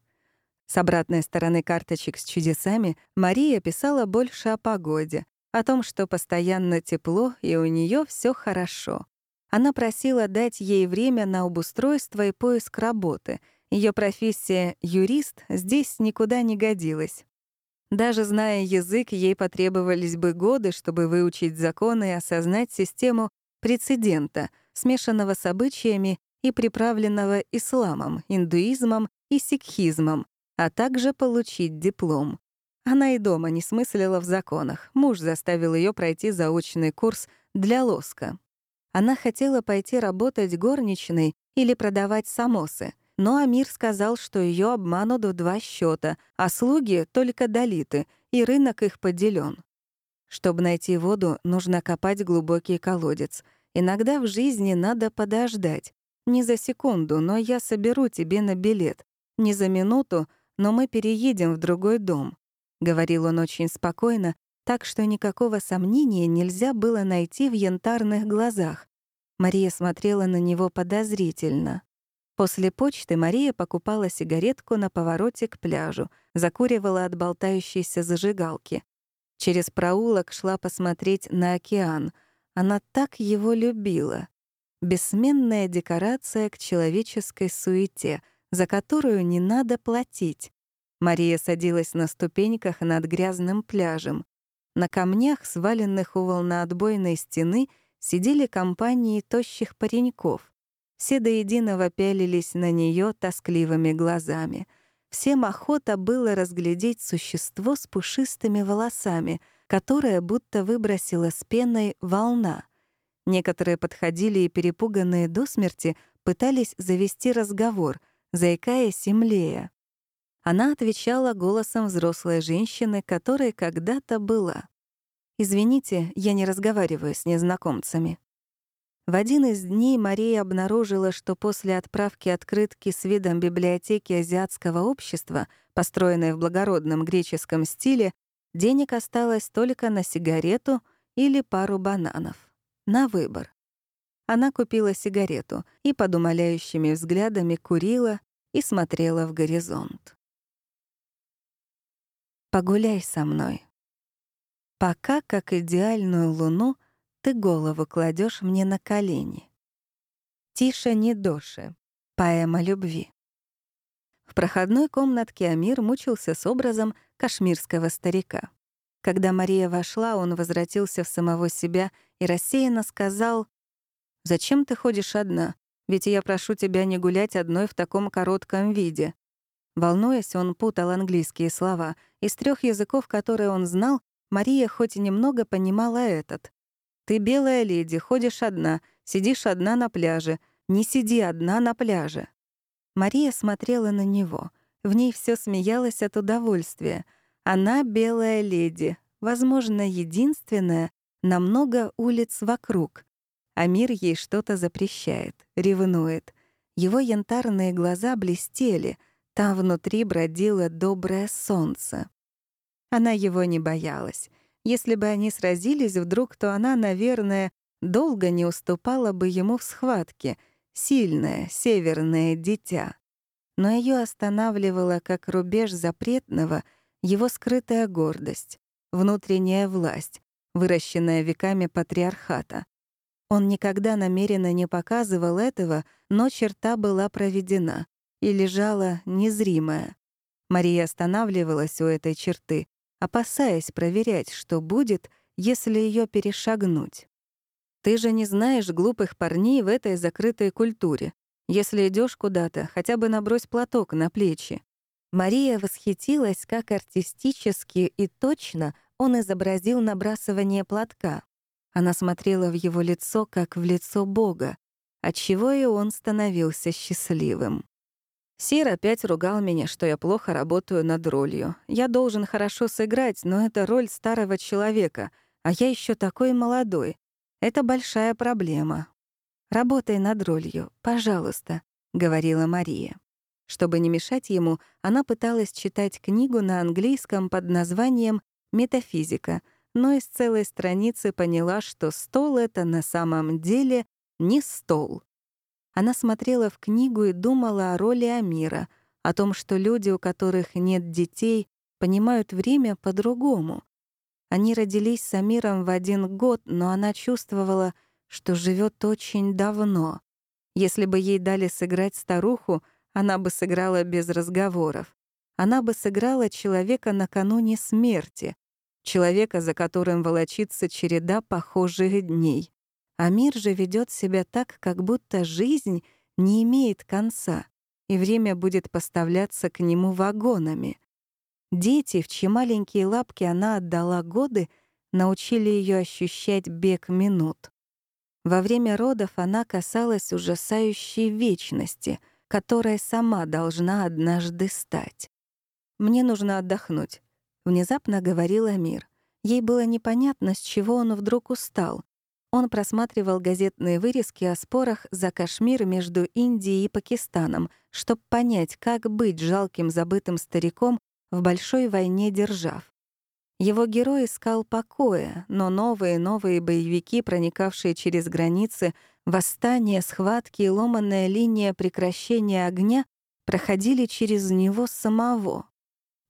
С обратной стороны карточек с чудесами Мария писала больше о погоде, о том, что постоянно тепло и у нее все хорошо. Она просила дать ей время на обустройство и поиск работы. Ее профессия «юрист» здесь никуда не годилась. Даже зная язык, ей потребовались бы годы, чтобы выучить законы и осознать систему прецедента, смешанного с обычаями и приправленного исламом, индуизмом и сикхизмом, а также получить диплом. Она и дома не смыслила в законах. Муж заставил ее пройти заочный курс для лоска. Она хотела пойти работать горничной или продавать самосы, но Амир сказал, что ее обманут два счета, а слуги — только долиты, и рынок их поделен. Чтобы найти воду, нужно копать глубокий колодец. Иногда в жизни надо подождать. Не за секунду, но я соберу тебе на билет. Не за минуту, но мы переедем в другой дом. Говорил он очень спокойно, так что никакого сомнения нельзя было найти в янтарных глазах. Мария смотрела на него подозрительно. После почты Мария покупала сигаретку на повороте к пляжу, закуривала от болтающейся зажигалки. Через проулок шла посмотреть на океан. Она так его любила. Бессменная декорация к человеческой суете, за которую не надо платить. Мария садилась на ступеньках над грязным пляжем. На камнях, сваленных у волноотбойной стены, сидели компании тощих пареньков. Все до единого пялились на нее тоскливыми глазами — Всем охота было разглядеть существо с пушистыми волосами, которое будто выбросило с пеной волна. Некоторые подходили и, перепуганные до смерти, пытались завести разговор, заикаясь и млея. Она отвечала голосом взрослой женщины, которой когда-то была. «Извините, я не разговариваю с незнакомцами». В один из дней Мария обнаружила, что после отправки открытки с видом библиотеки азиатского общества, построенной в благородном греческом стиле, денег осталось только на сигарету или пару бананов. На выбор. Она купила сигарету и под умоляющими взглядами курила и смотрела в горизонт. «Погуляй со мной». Пока, как идеальную луну — ты голову кладешь мне на колени. Тише не доши. Поэма любви. В проходной комнатке Амир мучился с образом кашмирского старика. Когда Мария вошла, он возвратился в самого себя и рассеянно сказал, «Зачем ты ходишь одна? Ведь я прошу тебя не гулять одной в таком коротком виде». Волнуясь, он путал английские слова. Из трех языков, которые он знал, Мария хоть и немного понимала этот. Ты белая леди, ходишь одна, сидишь одна на пляже. Не сиди одна на пляже». Мария смотрела на него. В ней все смеялось от удовольствия. Она белая леди, возможно, единственная, на много улиц вокруг. А мир ей что-то запрещает, ревнует. Его янтарные глаза блестели, там внутри бродило доброе солнце. Она его не боялась. Если бы они сразились вдруг, то она, наверное, долго не уступала бы ему в схватке. Сильное, северное дитя. Но ее останавливала, как рубеж запретного, его скрытая гордость, внутренняя власть, выращенная веками патриархата. Он никогда намеренно не показывал этого, но черта была проведена и лежала незримая. Мария останавливалась у этой черты, опасаясь проверять, что будет, если ее перешагнуть. Ты же не знаешь глупых парней в этой закрытой культуре. Если идешь куда-то, хотя бы набрось платок на плечи. Мария восхитилась, как артистически и точно он изобразил набрасывание платка. Она смотрела в его лицо, как в лицо Бога, отчего и он становился счастливым. Сир опять ругал меня, что я плохо работаю над ролью. Я должен хорошо сыграть, но это роль старого человека, а я еще такой молодой. Это большая проблема. «Работай над ролью, пожалуйста», — говорила Мария. Чтобы не мешать ему, она пыталась читать книгу на английском под названием «Метафизика», но из целой страницы поняла, что стол — это на самом деле не стол. Она смотрела в книгу и думала о роли Амира, о том, что люди, у которых нет детей, понимают время по-другому. Они родились с Амиром в один год, но она чувствовала, что живет очень давно. Если бы ей дали сыграть старуху, она бы сыграла без разговоров. Она бы сыграла человека накануне смерти, человека, за которым волочится череда похожих дней. А мир же ведет себя так, как будто жизнь не имеет конца, и время будет поставляться к нему вагонами. Дети, в чьи маленькие лапки она отдала годы, научили ее ощущать бег минут. Во время родов она касалась ужасающей вечности, которая сама должна однажды стать. «Мне нужно отдохнуть», — внезапно говорил Амир. Ей было непонятно, с чего он вдруг устал. Он просматривал газетные вырезки о спорах за Кашмир между Индией и Пакистаном, чтобы понять, как быть жалким забытым стариком в большой войне держав. Его герой искал покоя, но новые и новые боевики, проникавшие через границы, восстания, схватки и ломанная линия прекращения огня проходили через него самого.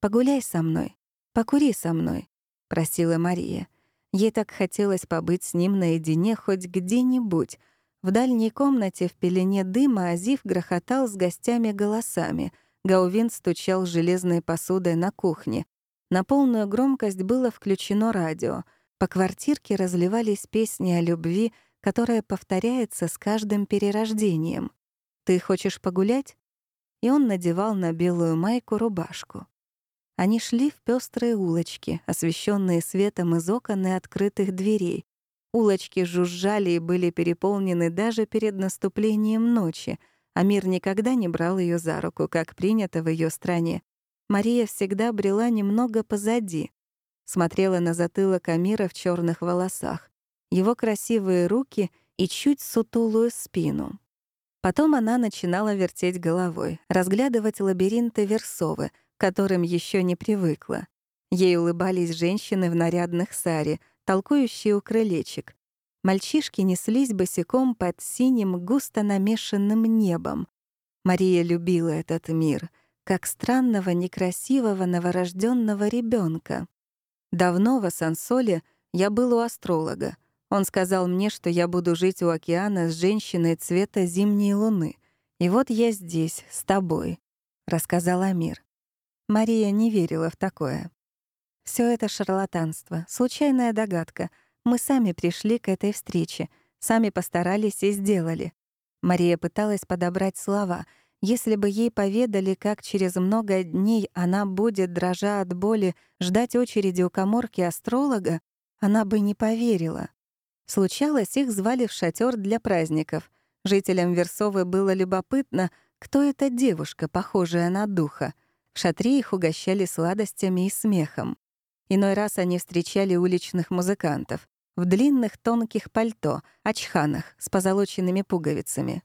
«Погуляй со мной, покури со мной», — просила Мария. Ей так хотелось побыть с ним наедине хоть где-нибудь. В дальней комнате в пелене дыма Азив грохотал с гостями голосами. Гаувин стучал железной посудой на кухне. На полную громкость было включено радио. По квартирке разливались песни о любви, которая повторяется с каждым перерождением. «Ты хочешь погулять?» И он надевал на белую майку рубашку. Они шли в пестрые улочки, освещенные светом из окон и открытых дверей. Улочки жужжали и были переполнены даже перед наступлением ночи, а мир никогда не брал ее за руку, как принято в ее стране. Мария всегда брела немного позади, смотрела на затылок Амира в черных волосах, его красивые руки и чуть сутулую спину. Потом она начинала вертеть головой, разглядывать лабиринты Версовы, которым еще не привыкла. Ей улыбались женщины в нарядных саре, толкующие у крылечек. Мальчишки неслись босиком под синим, густо намешанным небом. Мария любила этот мир, как странного, некрасивого новорожденного ребенка. Давно в Асансоле я был у астролога. Он сказал мне, что я буду жить у океана с женщиной цвета зимней луны. И вот я здесь, с тобой, — рассказал Амир. Мария не верила в такое. Все это шарлатанство, случайная догадка. Мы сами пришли к этой встрече, сами постарались и сделали. Мария пыталась подобрать слова. Если бы ей поведали, как через много дней она будет, дрожа от боли, ждать очереди у коморки астролога, она бы не поверила. Случалось, их звали в шатер для праздников. Жителям Версовы было любопытно, кто эта девушка, похожая на духа. В шатре их угощали сладостями и смехом. Иной раз они встречали уличных музыкантов в длинных тонких пальто, очханах с позолоченными пуговицами.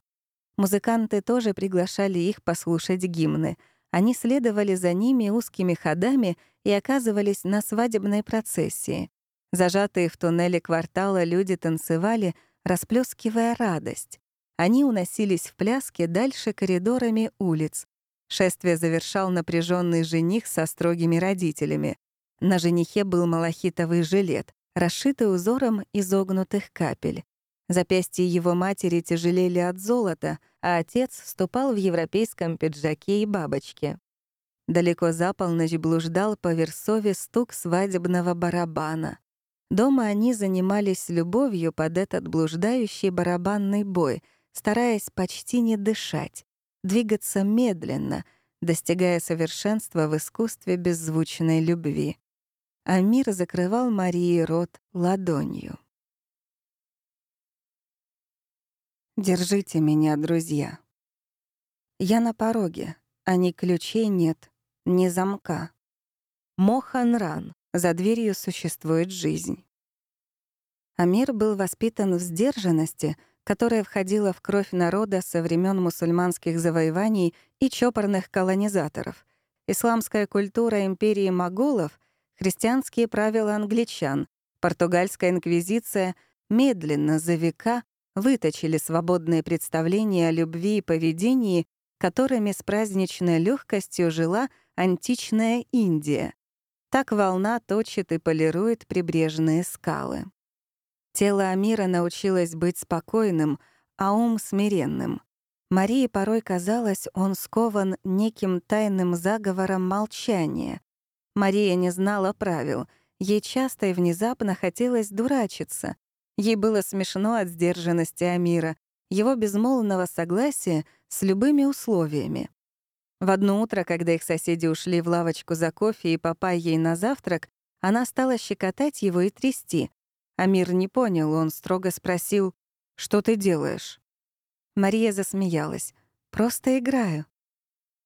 Музыканты тоже приглашали их послушать гимны. Они следовали за ними узкими ходами и оказывались на свадебной процессии. Зажатые в туннеле квартала люди танцевали, расплескивая радость. Они уносились в пляске дальше коридорами улиц. Шествие завершал напряженный жених со строгими родителями. На женихе был малахитовый жилет, расшитый узором изогнутых капель. Запястья его матери тяжелели от золота, а отец ступал в европейском пиджаке и бабочке. Далеко за полночь блуждал по Версове стук свадебного барабана. Дома они занимались любовью под этот блуждающий барабанный бой, стараясь почти не дышать, двигаться медленно, достигая совершенства в искусстве беззвучной любви. А мир закрывал Марии рот ладонью. Держите меня, друзья. Я на пороге, а ни ключей нет, ни замка. Мохан ран, за дверью существует жизнь. Амир был воспитан в сдержанности, которая входила в кровь народа со времен мусульманских завоеваний и чопорных колонизаторов. Исламская культура империи моголов, христианские правила англичан, португальская инквизиция медленно за века выточили свободные представления о любви и поведении, которыми с праздничной легкостью жила античная Индия. Так волна точит и полирует прибрежные скалы. Тело Амира научилось быть спокойным, а ум — смиренным. Марии порой казалось, он скован неким тайным заговором молчания. Мария не знала правил, ей часто и внезапно хотелось дурачиться, Ей было смешно от сдержанности Амира, его безмолвного согласия с любыми условиями. В одно утро, когда их соседи ушли в лавочку за кофе и папай ей на завтрак, она стала щекотать его и трясти. Амир не понял, он строго спросил, «Что ты делаешь?» Мария засмеялась. «Просто играю».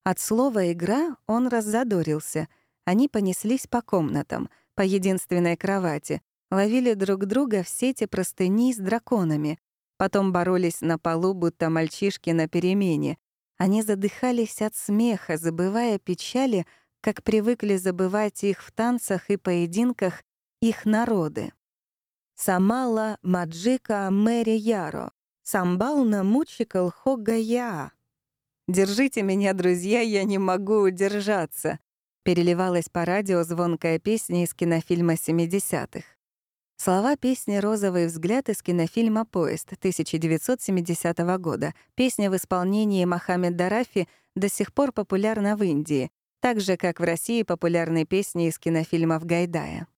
От слова «игра» он раззадорился. Они понеслись по комнатам, по единственной кровати, ловили друг друга в сети простыней с драконами, потом боролись на полу, будто мальчишки на перемене. Они задыхались от смеха, забывая печали, как привыкли забывать их в танцах и поединках их народы. Самала Маджика Мэри Яро, Самбална Мучикал Хогая. «Держите меня, друзья, я не могу удержаться», переливалась по радио звонкая песня из кинофильма 70-х. Слова песни «Розовый взгляд» из кинофильма «Поезд» 1970 года. Песня в исполнении Мохаммед Дарафи до сих пор популярна в Индии, так же, как в России популярны песни из кинофильмов Гайдая.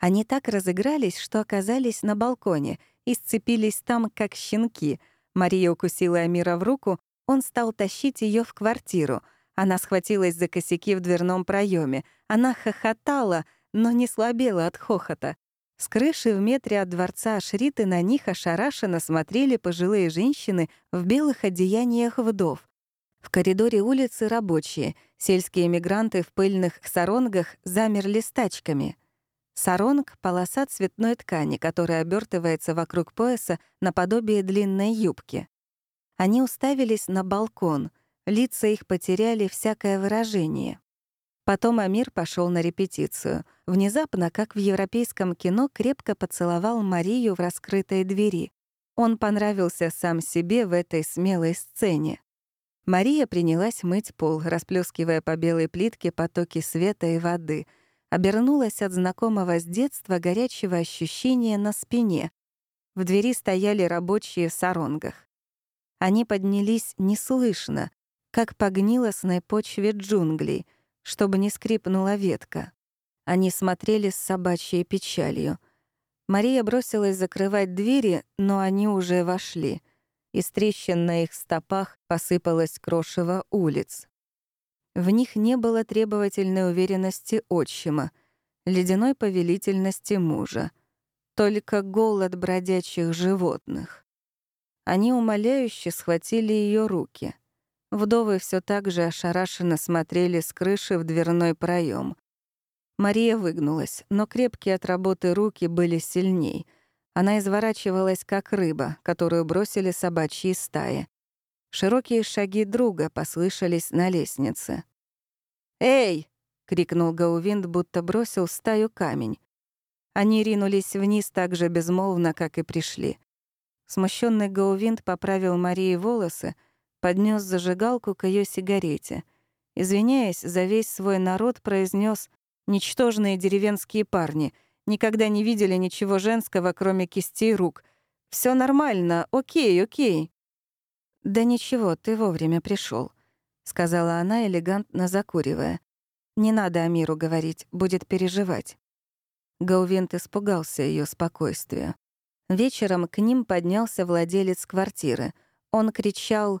Они так разыгрались, что оказались на балконе и сцепились там, как щенки. Мария укусила Амира в руку, он стал тащить ее в квартиру. Она схватилась за косяки в дверном проеме. Она хохотала, но не слабела от хохота. С крыши в метре от дворца Ашриты на них ошарашенно смотрели пожилые женщины в белых одеяниях вдов. В коридоре улицы рабочие, сельские мигранты в пыльных саронгах замерли с тачками. Саронг — полоса цветной ткани, которая обертывается вокруг пояса наподобие длинной юбки. Они уставились на балкон, лица их потеряли всякое выражение. Потом Амир пошел на репетицию. Внезапно, как в европейском кино, крепко поцеловал Марию в раскрытой двери. Он понравился сам себе в этой смелой сцене. Мария принялась мыть пол, расплескивая по белой плитке потоки света и воды. Обернулась от знакомого с детства горячего ощущения на спине. В двери стояли рабочие в саронгах. Они поднялись неслышно, как по гнилостной почве джунглей — чтобы не скрипнула ветка. Они смотрели с собачьей печалью. Мария бросилась закрывать двери, но они уже вошли. Из трещин на их стопах посыпалось крошево улиц. В них не было требовательной уверенности отчима, ледяной повелительности мужа, только голод бродячих животных. Они умоляюще схватили ее руки. Вдовы все так же ошарашенно смотрели с крыши в дверной проем. Мария выгнулась, но крепкие от работы руки были сильней. Она изворачивалась, как рыба, которую бросили собачьи стаи. Широкие шаги друга послышались на лестнице. «Эй!» — крикнул Гаувинд, будто бросил стаю камень. Они ринулись вниз так же безмолвно, как и пришли. Смущенный Гаувинд поправил Марии волосы, поднес зажигалку к ее сигарете. Извиняясь за весь свой народ, произнес «Ничтожные деревенские парни, никогда не видели ничего женского, кроме кистей рук. Все нормально, окей, окей». «Да ничего, ты вовремя пришел, сказала она, элегантно закуривая. «Не надо Амиру говорить, будет переживать». Гаувент испугался ее спокойствия. Вечером к ним поднялся владелец квартиры. Он кричал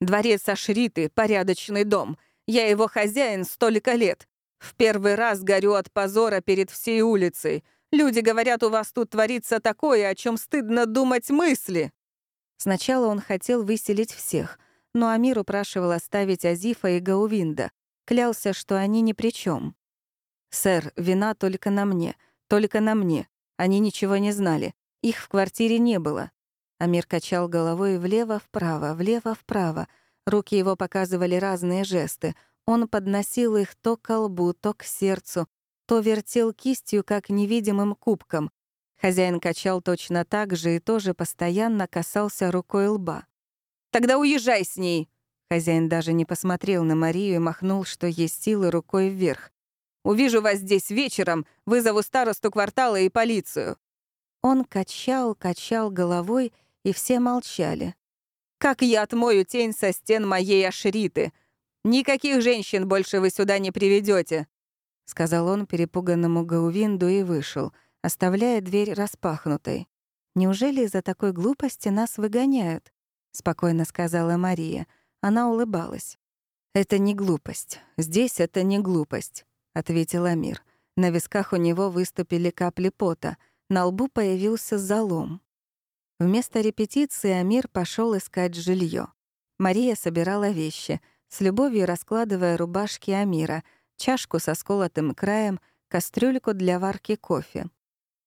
«Дворец Ашриты — порядочный дом. Я его хозяин столько лет. В первый раз горю от позора перед всей улицей. Люди говорят, у вас тут творится такое, о чем стыдно думать мысли». Сначала он хотел выселить всех, но Амир упрашивал оставить Азифа и Гаувинда. Клялся, что они ни при чем. «Сэр, вина только на мне. Только на мне. Они ничего не знали. Их в квартире не было. Амир качал головой влево-вправо, влево-вправо. Руки его показывали разные жесты. Он подносил их то к лбу, то к сердцу, то вертел кистью, как невидимым кубком. Хозяин качал точно так же и тоже постоянно касался рукой лба. «Тогда уезжай с ней!» Хозяин даже не посмотрел на Марию и махнул, что есть силы, рукой вверх. Увижу вас здесь вечером, вызову старосту квартала и полицию». Он качал, качал головой, и все молчали. «Как я отмою тень со стен моей Ашриты? Никаких женщин больше вы сюда не приведете, сказал он перепуганному Гаувинду и вышел, оставляя дверь распахнутой. «Неужели из-за такой глупости нас выгоняют?» — спокойно сказала Мария. Она улыбалась. «Это не глупость. Здесь это не глупость ответил Амир. На висках у него выступили капли пота, на лбу появился залом. Вместо репетиции Амир пошел искать жилье. Мария собирала вещи, с любовью раскладывая рубашки Амира, чашку со сколотым краем, кастрюльку для варки кофе.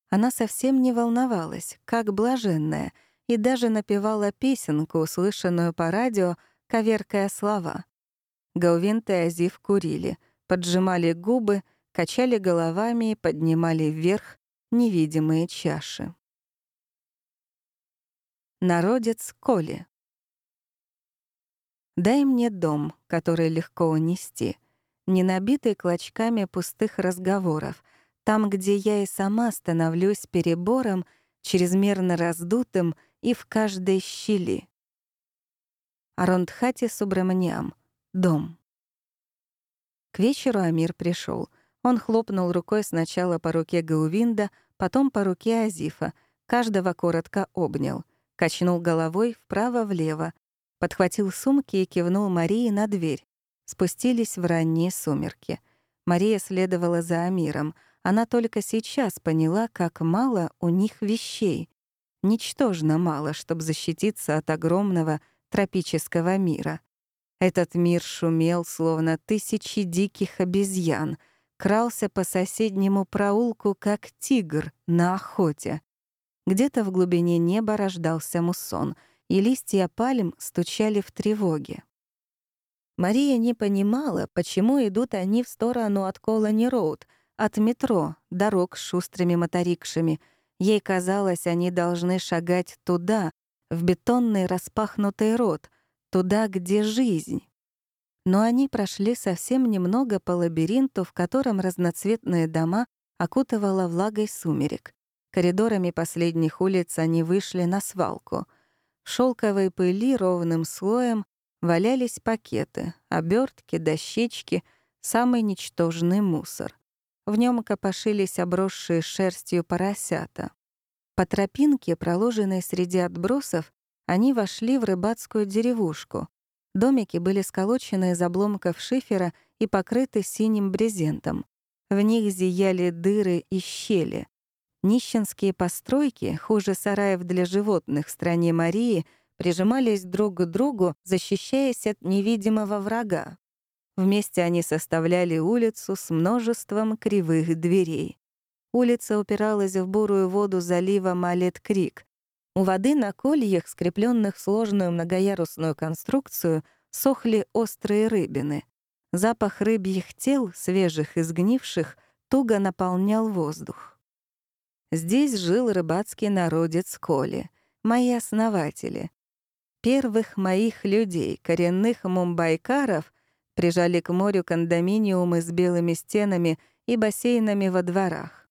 Она совсем не волновалась, как блаженная, и даже напевала песенку, услышанную по радио, коверкая слова. Гаувинт и Азив курили — поджимали губы, качали головами и поднимали вверх невидимые чаши. Народец Коли. Дай мне дом, который легко унести, не набитый клочками пустых разговоров, там, где я и сама становлюсь перебором, чрезмерно раздутым и в каждой щели. Аронтхати Субраманиам. Дом. К вечеру Амир пришел. Он хлопнул рукой сначала по руке Гаувинда, потом по руке Азифа, каждого коротко обнял, качнул головой вправо-влево, подхватил сумки и кивнул Марии на дверь. Спустились в ранние сумерки. Мария следовала за Амиром. Она только сейчас поняла, как мало у них вещей. Ничтожно мало, чтобы защититься от огромного тропического мира. Этот мир шумел, словно тысячи диких обезьян, крался по соседнему проулку, как тигр на охоте. Где-то в глубине неба рождался муссон, и листья пальм стучали в тревоге. Мария не понимала, почему идут они в сторону от Колони-Роуд, от метро, дорог с шустрыми моторикшами. Ей казалось, они должны шагать туда, в бетонный распахнутый рот — туда, где жизнь. Но они прошли совсем немного по лабиринту, в котором разноцветные дома окутывала влагой сумерек. Коридорами последних улиц они вышли на свалку. В шелковой пыли ровным слоем валялись пакеты, обертки, дощечки, самый ничтожный мусор. В нем копошились обросшие шерстью поросята. По тропинке, проложенной среди отбросов, они вошли в рыбацкую деревушку. Домики были сколочены из обломков шифера и покрыты синим брезентом. В них зияли дыры и щели. Нищенские постройки, хуже сараев для животных в стране Марии, прижимались друг к другу, защищаясь от невидимого врага. Вместе они составляли улицу с множеством кривых дверей. Улица упиралась в бурую воду залива Малет-Крик, У воды на кольях, скрепленных в сложную многоярусную конструкцию, сохли острые рыбины. Запах рыбьих тел, свежих и сгнивших, туго наполнял воздух. Здесь жил рыбацкий народец Коли, мои основатели. Первых моих людей, коренных мумбайкаров, прижали к морю кондоминиумы с белыми стенами и бассейнами во дворах.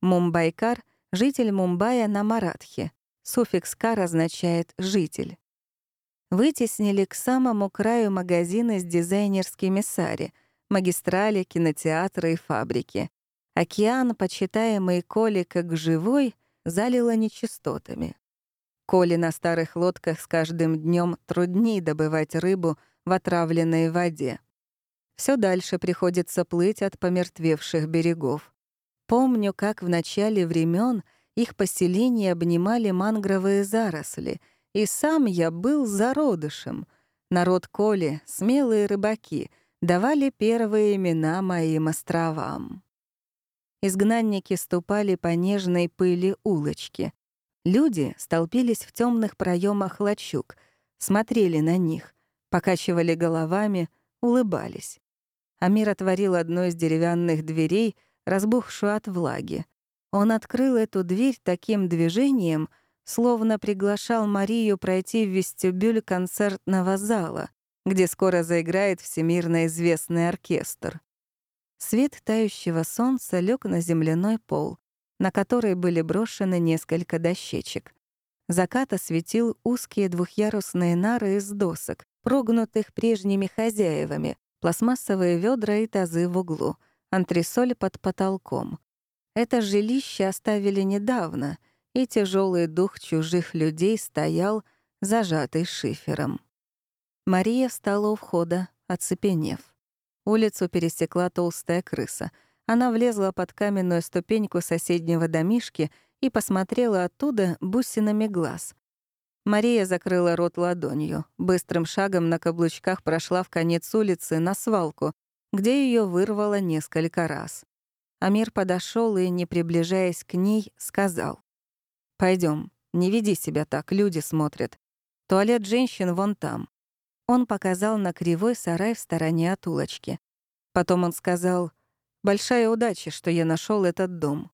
Мумбайкар — житель Мумбаи на Маратхе. Суффикс «кар» означает «житель». Вытеснили к самому краю магазины с дизайнерскими сари, магистрали, кинотеатры и фабрики. Океан, почитаемый Коли как живой, залило нечистотами. Коли на старых лодках с каждым днем трудней добывать рыбу в отравленной воде. Все дальше приходится плыть от помертвевших берегов. Помню, как в начале времен их поселение обнимали мангровые заросли, и сам я был зародышем. Народ Коли, смелые рыбаки, давали первые имена моим островам. Изгнанники ступали по нежной пыли улочки. Люди столпились в темных проемах лачуг, смотрели на них, покачивали головами, улыбались. Амир отворил одну из деревянных дверей, разбухшую от влаги. Он открыл эту дверь таким движением, словно приглашал Марию пройти в вестибюль концертного зала, где скоро заиграет всемирно известный оркестр. Свет тающего солнца лег на земляной пол, на который были брошены несколько дощечек. Закат осветил узкие двухъярусные нары из досок, прогнутых прежними хозяевами, пластмассовые ведра и тазы в углу, антресоль под потолком. Это жилище оставили недавно, и тяжелый дух чужих людей стоял, зажатый шифером. Мария встала у входа, оцепенев. Улицу пересекла толстая крыса. Она влезла под каменную ступеньку соседнего домишки и посмотрела оттуда бусинами глаз. Мария закрыла рот ладонью, быстрым шагом на каблучках прошла в конец улицы на свалку, где ее вырвало несколько раз. Амир подошел и, не приближаясь к ней, сказал. Пойдем, не веди себя так, люди смотрят. Туалет женщин вон там. Он показал на кривой сарай в стороне от улочки. Потом он сказал, «Большая удача, что я нашел этот дом».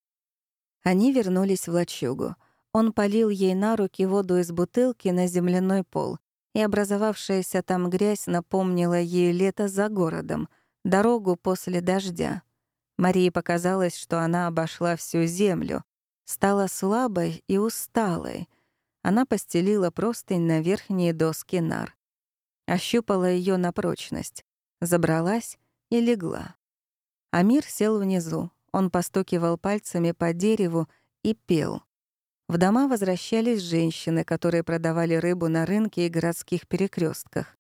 Они вернулись в лачугу. Он полил ей на руки воду из бутылки на земляной пол, и образовавшаяся там грязь напомнила ей лето за городом, дорогу после дождя. Марии показалось, что она обошла всю землю, стала слабой и усталой. Она постелила простынь на верхние доски нар ощупала ее на прочность, забралась и легла. Амир сел внизу. Он постукивал пальцами по дереву и пел. В дома возвращались женщины, которые продавали рыбу на рынке и городских перекрестках.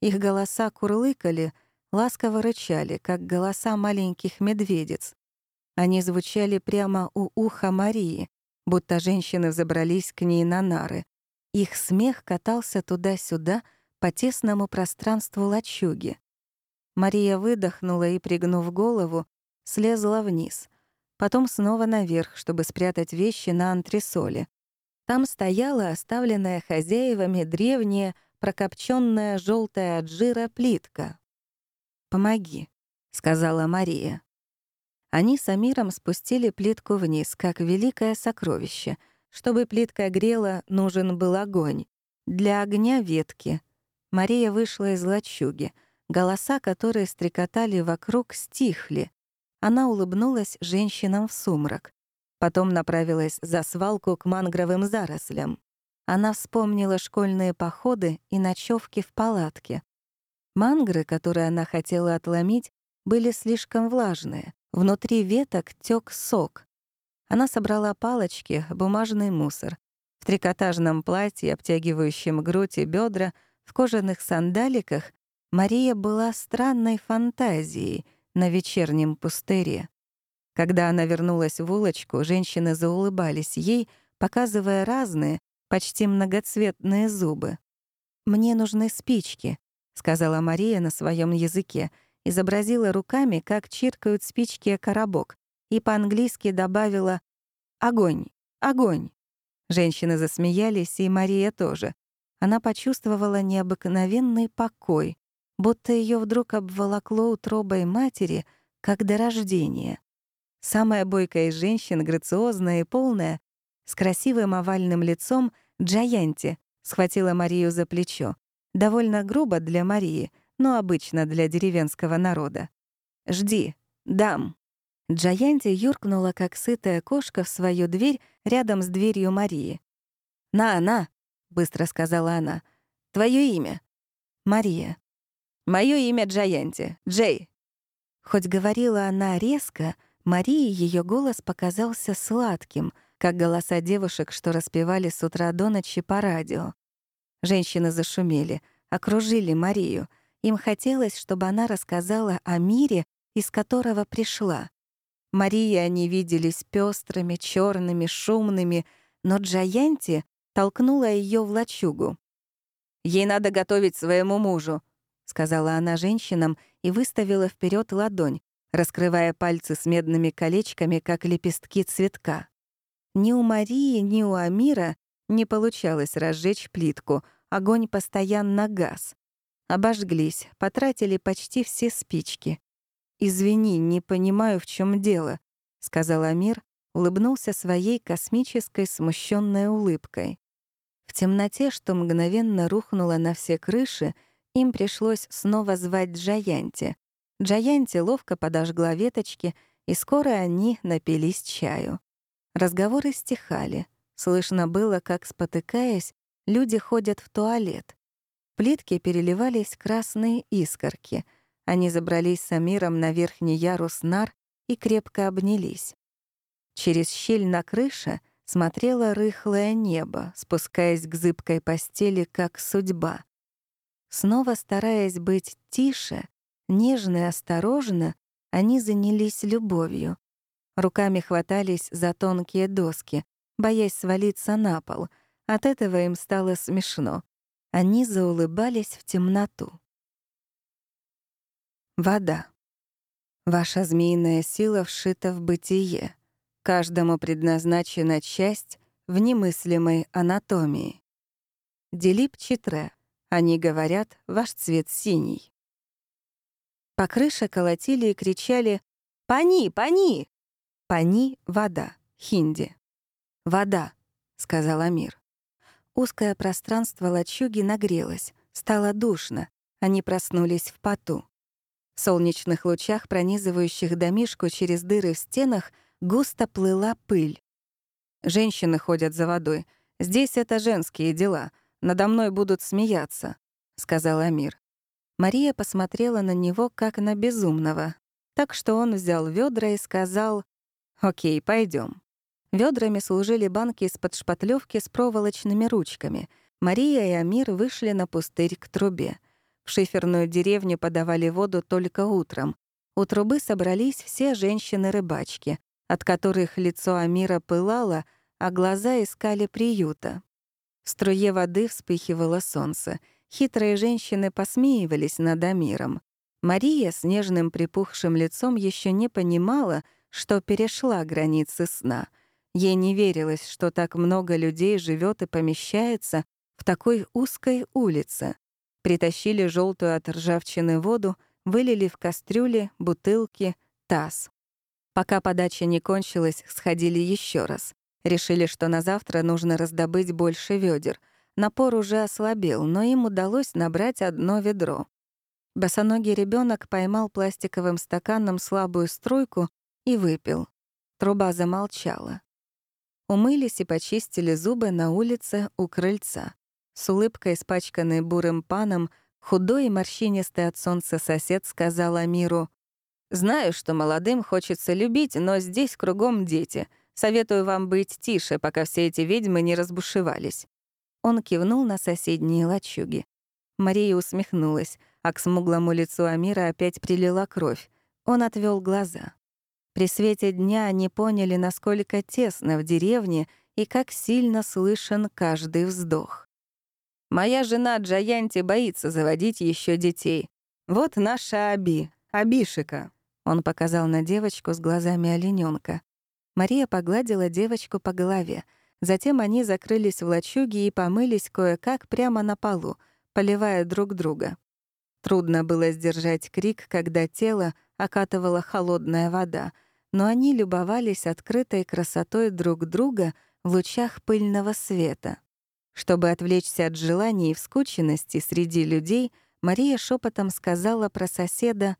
Их голоса курлыкали, ласково рычали, как голоса маленьких медведиц. Они звучали прямо у уха Марии, будто женщины взобрались к ней на нары. Их смех катался туда-сюда — по тесному пространству лачуги. Мария выдохнула и, пригнув голову, слезла вниз, потом снова наверх, чтобы спрятать вещи на антресоле. Там стояла оставленная хозяевами древняя, прокопченная желтая от жира плитка. «Помоги», — сказала Мария. Они с Амиром спустили плитку вниз, как великое сокровище. Чтобы плитка грела, нужен был огонь. Для огня — ветки, Мария вышла из лачуги. Голоса, которые стрекотали вокруг, стихли. Она улыбнулась женщинам в сумрак. Потом направилась за свалку к мангровым зарослям. Она вспомнила школьные походы и ночевки в палатке. Мангры, которые она хотела отломить, были слишком влажные. Внутри веток тек сок. Она собрала палочки, бумажный мусор. В трикотажном платье, обтягивающем грудь и бедра, в кожаных сандаликах Мария была странной фантазией на вечернем пустыре. Когда она вернулась в улочку, женщины заулыбались ей, показывая разные, почти многоцветные зубы. «Мне нужны спички», — сказала Мария на своем языке, изобразила руками, как чиркают спички коробок, и по-английски добавила «Огонь! Огонь!». Женщины засмеялись, и Мария тоже. Она почувствовала необыкновенный покой, будто ее вдруг обволокло утробой матери, как до рождения. Самая бойкая из женщин, грациозная и полная, с красивым овальным лицом, Джаянти, схватила Марию за плечо. Довольно грубо для Марии, но обычно для деревенского народа. «Жди, дам». Джаянти юркнула, как сытая кошка, в свою дверь рядом с дверью Марии. «На, на!» — быстро сказала она. «Твое имя?» «Мария». «Моё имя Джаянти. Джей». Хоть говорила она резко, Марии ее голос показался сладким, как голоса девушек, что распевали с утра до ночи по радио. Женщины зашумели, окружили Марию. Им хотелось, чтобы она рассказала о мире, из которого пришла. Марии они виделись пестрыми, черными, шумными, но Джаянти толкнула ее в лачугу. «Ей надо готовить своему мужу», — сказала она женщинам и выставила вперед ладонь, раскрывая пальцы с медными колечками, как лепестки цветка. Ни у Марии, ни у Амира не получалось разжечь плитку, огонь постоянно газ. Обожглись, потратили почти все спички. «Извини, не понимаю, в чем дело», — сказал Амир, улыбнулся своей космической смущенной улыбкой. В темноте, что мгновенно рухнула на все крыши, им пришлось снова звать Джаянти. Джаянти ловко подожгла веточки, и скоро они напились чаю. Разговоры стихали. Слышно было, как, спотыкаясь, люди ходят в туалет. Плитки переливались красные искорки. Они забрались с Амиром на верхний ярус нар и крепко обнялись. Через щель на крыше смотрело рыхлое небо, спускаясь к зыбкой постели, как судьба. Снова стараясь быть тише, Нежно и осторожно они занялись любовью. Руками хватались за тонкие доски, боясь свалиться на пол. От этого им стало смешно. Они заулыбались в темноту. Вода. Ваша змеиная сила вшита в бытие. Каждому предназначена часть в немыслимой анатомии. Делип Читре. Они говорят, ваш цвет синий. По крыше колотили и кричали «Пани! Пани!» «Пани — вода, хинди». «Вода», — сказал Амир. Узкое пространство лачуги нагрелось, стало душно, они проснулись в поту. В солнечных лучах, пронизывающих домишку через дыры в стенах, густо плыла пыль. «Женщины ходят за водой. Здесь это женские дела. Надо мной будут смеяться», — сказал Амир. Мария посмотрела на него как на безумного, так что он взял ведра и сказал «Окей, пойдем. Ведрами служили банки из-под шпатлевки с проволочными ручками. Мария и Амир вышли на пустырь к трубе. В шиферную деревню подавали воду только утром. У трубы собрались все женщины-рыбачки, от которых лицо Амира пылало, а глаза искали приюта. В струе воды вспыхивало солнце — Хитрые женщины посмеивались над Амиром. Мария с нежным припухшим лицом еще не понимала, что перешла границы сна. Ей не верилось, что так много людей живет и помещается в такой узкой улице. Притащили желтую от ржавчины воду, вылили в кастрюли, бутылки, таз. Пока подача не кончилась, сходили еще раз. Решили, что на завтра нужно раздобыть больше ведер — Напор уже ослабел, но им удалось набрать одно ведро. Босоногий ребенок поймал пластиковым стаканом слабую струйку и выпил. Труба замолчала. Умылись и почистили зубы на улице у крыльца. С улыбкой, испачканной бурым паном, худой и морщинистый от солнца сосед сказал Амиру, «Знаю, что молодым хочется любить, но здесь кругом дети. Советую вам быть тише, пока все эти ведьмы не разбушевались. Он кивнул на соседние лачуги. Мария усмехнулась, а к смуглому лицу Амира опять прилила кровь. Он отвел глаза. При свете дня они поняли, насколько тесно в деревне и как сильно слышен каждый вздох. «Моя жена Джаянти боится заводить еще детей. Вот наша Аби, Абишика». Он показал на девочку с глазами олененка. Мария погладила девочку по голове — Затем они закрылись в лачуге и помылись кое-как прямо на полу, поливая друг друга. Трудно было сдержать крик, когда тело окатывала холодная вода, но они любовались открытой красотой друг друга в лучах пыльного света. Чтобы отвлечься от желаний и вскученности среди людей, Мария шепотом сказала про соседа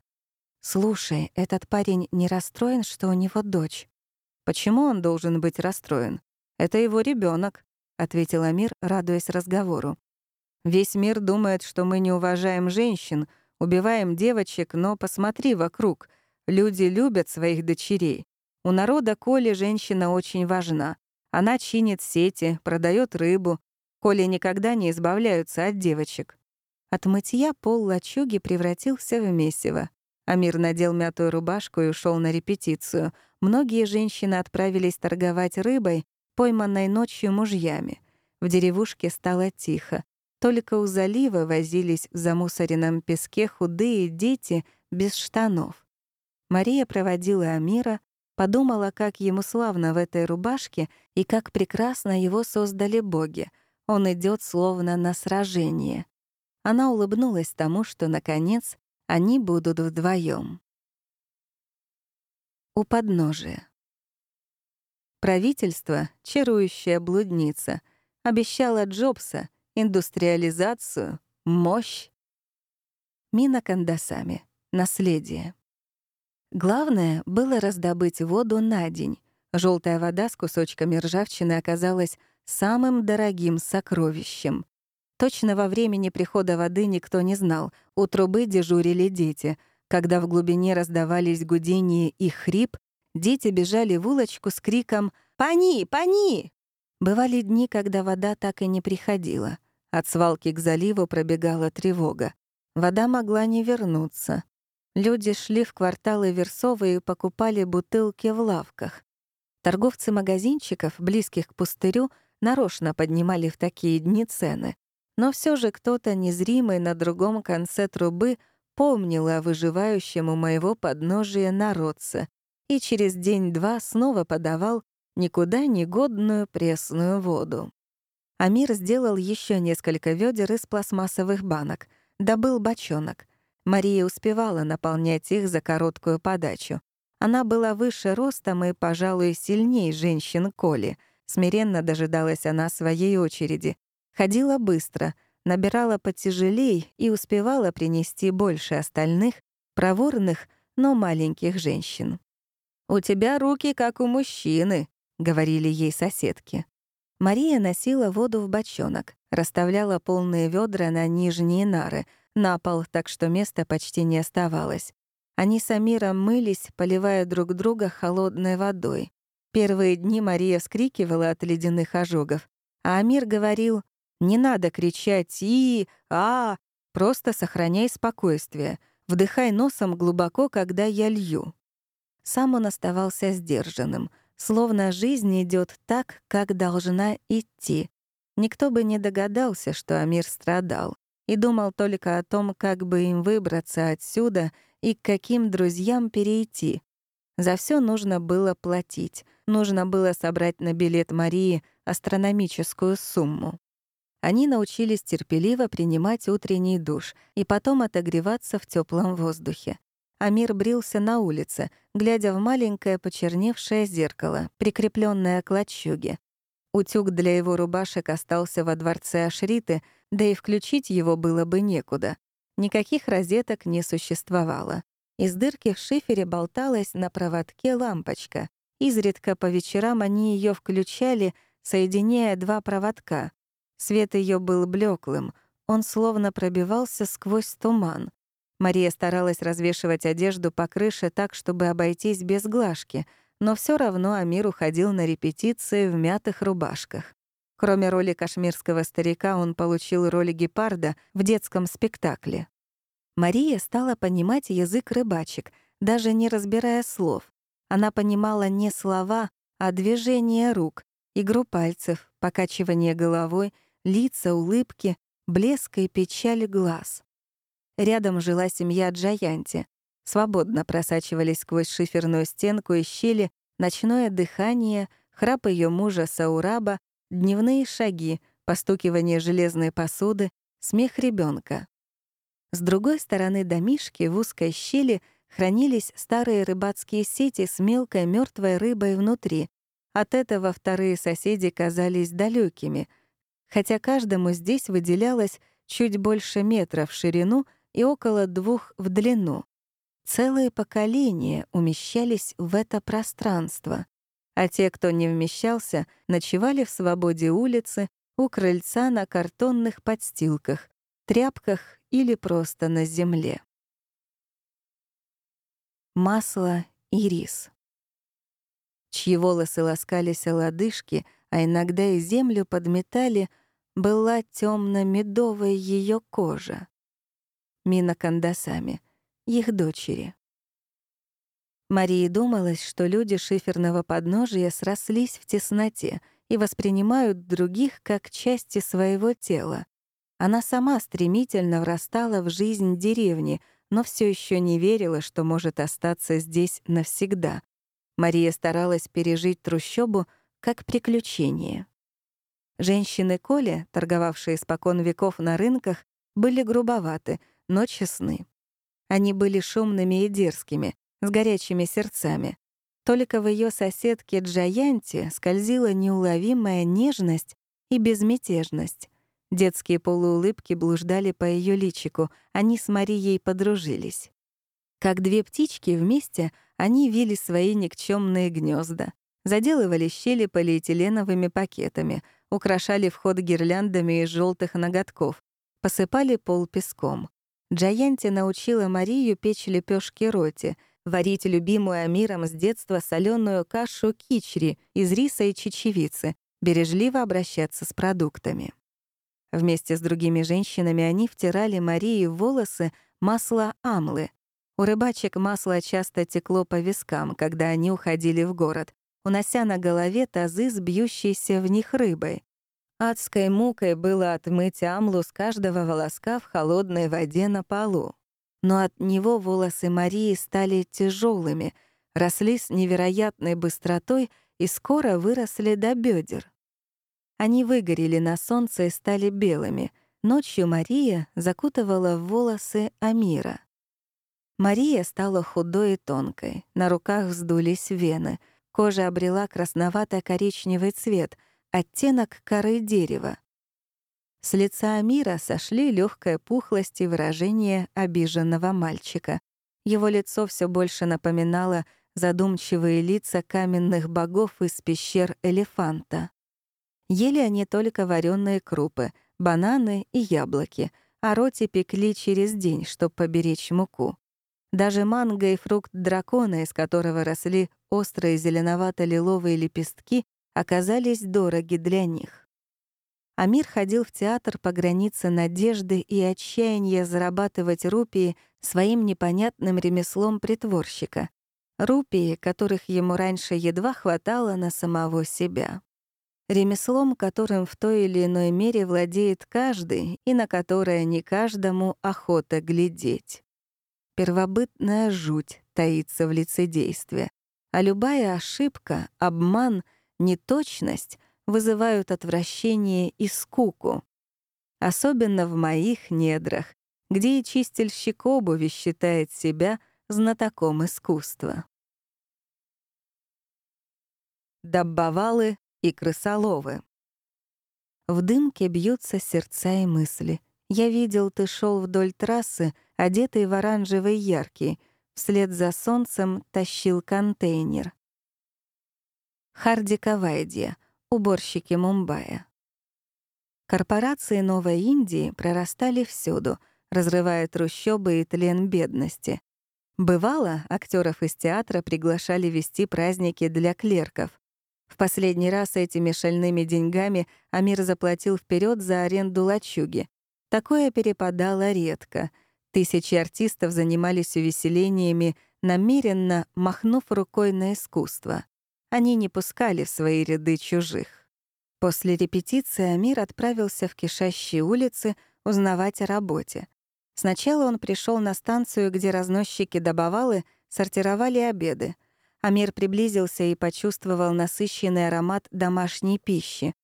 «Слушай, этот парень не расстроен, что у него дочь?» «Почему он должен быть расстроен? Это его ребенок, ответил Амир, радуясь разговору. «Весь мир думает, что мы не уважаем женщин, убиваем девочек, но посмотри вокруг. Люди любят своих дочерей. У народа Коли женщина очень важна. Она чинит сети, продает рыбу, Коли никогда не избавляются от девочек. От мытья пол лачуги превратился в месиво. Амир надел мятую рубашку и ушел на репетицию. Многие женщины отправились торговать рыбой, пойманной ночью мужьями. В деревушке стало тихо. Только у залива возились в замусоренном песке худые дети без штанов. Мария проводила Амира, подумала, как ему славно в этой рубашке и как прекрасно его создали боги — он идет словно на сражение. Она улыбнулась тому, что, наконец, они будут вдвоем. У подножия. Правительство, чарующая блудница, обещало Джобса индустриализацию, мощь. Мина Кандасами. Наследие. Главное было раздобыть воду на день. Желтая вода с кусочками ржавчины оказалась самым дорогим сокровищем. Точно во времени прихода воды никто не знал. У трубы дежурили дети. Когда в глубине раздавались гудение и хрип, дети бежали в улочку с криком «Пани! Пани!». Бывали дни, когда вода так и не приходила. От свалки к заливу пробегала тревога. Вода могла не вернуться. Люди шли в кварталы Версовы и покупали бутылки в лавках. Торговцы магазинчиков, близких к пустырю, нарочно поднимали в такие дни цены. Но все же кто-то незримый на другом конце трубы помнил о выживающем у моего подножия народце и через день-два снова подавал никуда не годную пресную воду. Амир сделал еще несколько ведер из пластмассовых банок, добыл бочонок. Мария успевала наполнять их за короткую подачу. Она была выше ростом и, пожалуй, сильнее женщин Коли — Смиренно дожидалась она своей очереди. Ходила быстро, набирала потяжелей и успевала принести больше остальных, проворных, но маленьких женщин. «У тебя руки, как у мужчины», — говорили ей соседки. Мария носила воду в бочонок, расставляла полные ведра на нижние нары, на пол, так что места почти не оставалось. Они с Амиром мылись, поливая друг друга холодной водой. Первые дни Мария вскрикивала от ледяных ожогов, а Амир говорил «Не надо кричать «и», «а», просто сохраняй спокойствие, вдыхай носом глубоко, когда я лью». Сам он оставался сдержанным, словно жизнь идет так, как должна идти. Никто бы не догадался, что Амир страдал, и думал только о том, как бы им выбраться отсюда и к каким друзьям перейти. За все нужно было платить, Нужно было собрать на билет Марии астрономическую сумму. Они научились терпеливо принимать утренний душ и потом отогреваться в теплом воздухе. Амир брился на улице, глядя в маленькое почерневшее зеркало, прикрепленное к лачуге. Утюг для его рубашек остался во дворце Ашриты, да и включить его было бы некуда. Никаких розеток не существовало. Из дырки в шифере болталась на проводке лампочка. Изредка по вечерам они ее включали, соединяя два проводка. Свет ее был блеклым, он словно пробивался сквозь туман. Мария старалась развешивать одежду по крыше так, чтобы обойтись без глажки, но все равно Амир уходил на репетиции в мятых рубашках. Кроме роли кашмирского старика, он получил роль гепарда в детском спектакле. Мария стала понимать язык рыбачек, даже не разбирая слов. Она понимала не слова, а движение рук, игру пальцев, покачивание головой, лица, улыбки, блеск и печаль глаз. Рядом жила семья Джаянти. Свободно просачивались сквозь шиферную стенку и щели ночное дыхание, храп ее мужа Саураба дневные шаги, постукивание железной посуды, смех ребенка. С другой стороны домишки в узкой щели хранились старые рыбацкие сети с мелкой мертвой рыбой внутри. От этого вторые соседи казались далекими, хотя каждому здесь выделялось чуть больше метра в ширину и около двух в длину. Целые поколения умещались в это пространство, а те, кто не вмещался, ночевали в свободе улицы, у крыльца на картонных подстилках, тряпках или просто на земле. Масло и рис. Чьи волосы ласкались о лодыжки, а иногда и землю подметали, была темно медовая ее кожа. Мина Кандасами, их дочери. Марии думалось, что люди шиферного подножия срослись в тесноте и воспринимают других как части своего тела. Она сама стремительно врастала в жизнь деревни, но все еще не верила, что может остаться здесь навсегда. Мария старалась пережить трущобу как приключение. Женщины Коли, торговавшие спокон веков на рынках, были грубоваты, но честны. Они были шумными и дерзкими, с горячими сердцами. Только в ее соседке Джаянте скользила неуловимая нежность и безмятежность. Детские полуулыбки блуждали по ее личику, они с Марией подружились. Как две птички вместе они вили свои никчемные гнезда, заделывали щели полиэтиленовыми пакетами, украшали вход гирляндами из желтых ноготков, посыпали пол песком. Джаянти научила Марию печь лепешки роти, варить любимую Амиром с детства соленую кашу кичри из риса и чечевицы, бережливо обращаться с продуктами. Вместе с другими женщинами они втирали Марии в волосы масло амлы. У рыбачек масло часто текло по вискам, когда они уходили в город, унося на голове тазы с бьющейся в них рыбой. Адской мукой было отмыть амлу с каждого волоска в холодной воде на полу. Но от него волосы Марии стали тяжелыми, росли с невероятной быстротой и скоро выросли до бедер. Они выгорели на солнце и стали белыми. Ночью Мария закутывала в волосы Амира. Мария стала худой и тонкой, на руках вздулись вены, кожа обрела красновато-коричневый цвет, оттенок коры дерева. С лица Амира сошли легкая пухлость и выражение обиженного мальчика. Его лицо все больше напоминало задумчивые лица каменных богов из пещер элефанта. Ели они только вареные крупы, бананы и яблоки, а роти пекли через день, чтобы поберечь муку. Даже манго и фрукт дракона, из которого росли острые зеленовато-лиловые лепестки, оказались дороги для них. Амир ходил в театр по границе надежды и отчаяния зарабатывать рупии своим непонятным ремеслом притворщика. Рупии, которых ему раньше едва хватало на самого себя. Ремеслом, которым в той или иной мере владеет каждый и на которое не каждому охота глядеть. Первобытная жуть таится в лицедействе, а любая ошибка, обман — неточность вызывают отвращение и скуку. Особенно в моих недрах, где и чистильщик обуви считает себя знатоком искусства. Доббовалы и крысоловы. В дымке бьются сердца и мысли. Я видел, ты шел вдоль трассы, одетый в оранжевый яркий, вслед за солнцем тащил контейнер. Харди Кавайдия, уборщики Мумбаи. Корпорации Новой Индии прорастали всюду, разрывая трущобы и тлен бедности. Бывало, актеров из театра приглашали вести праздники для клерков. В последний раз этими шальными деньгами Амир заплатил вперед за аренду лачуги. Такое перепадало редко. Тысячи артистов занимались увеселениями, намеренно махнув рукой на искусство. Они не пускали в свои ряды чужих. После репетиции Амир отправился в кишащие улицы узнавать о работе. Сначала он пришел на станцию, где разносчики добавалы сортировали обеды. Амир приблизился и почувствовал насыщенный аромат домашней пищи.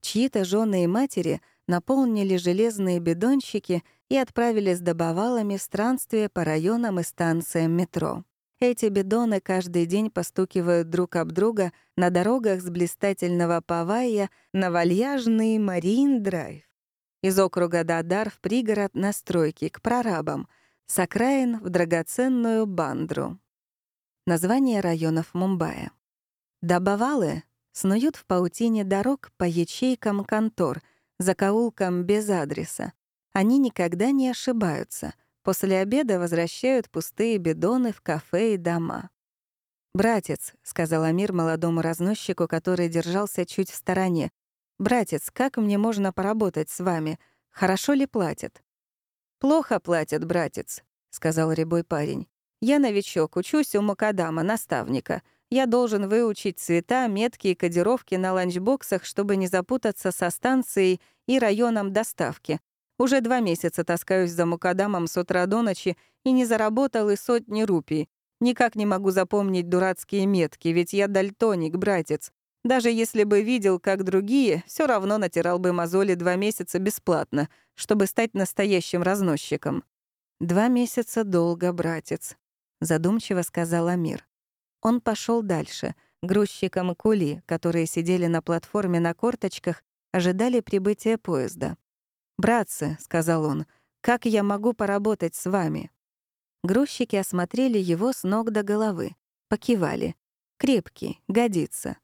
Чьи-то жены и матери наполнили железные бидончики и отправились добывалами в странствие по районам и станциям метро. Эти бидоны каждый день постукивают друг об друга на дорогах с блистательного Павайя на вальяжный Марин-драйв. Из округа Дадар в пригород на стройки к прорабам, с окраин в драгоценную Бандру. Название районов Мумбаи. Добавалы снуют в паутине дорог по ячейкам контор, закоулкам без адреса. Они никогда не ошибаются — После обеда возвращают пустые бидоны в кафе и дома. «Братец», — сказал Амир молодому разносчику, который держался чуть в стороне, «Братец, как мне можно поработать с вами? Хорошо ли платят?» «Плохо платят, братец», — сказал рябой парень. «Я новичок, учусь у Макадама, наставника. Я должен выучить цвета, метки и кодировки на ланчбоксах, чтобы не запутаться со станцией и районом доставки. Уже два месяца таскаюсь за мукадамом с утра до ночи и не заработал и сотни рупий. Никак не могу запомнить дурацкие метки, ведь я дальтоник, братец. Даже если бы видел, как другие, все равно натирал бы мозоли два месяца бесплатно, чтобы стать настоящим разносчиком. «Два месяца долго, братец», — задумчиво сказал Амир. Он пошел дальше. Грузчикам кули, которые сидели на платформе на корточках, ожидали прибытия поезда. «Братцы», — сказал он, — «как я могу поработать с вами?» Грузчики осмотрели его с ног до головы, покивали. «Крепкий, годится».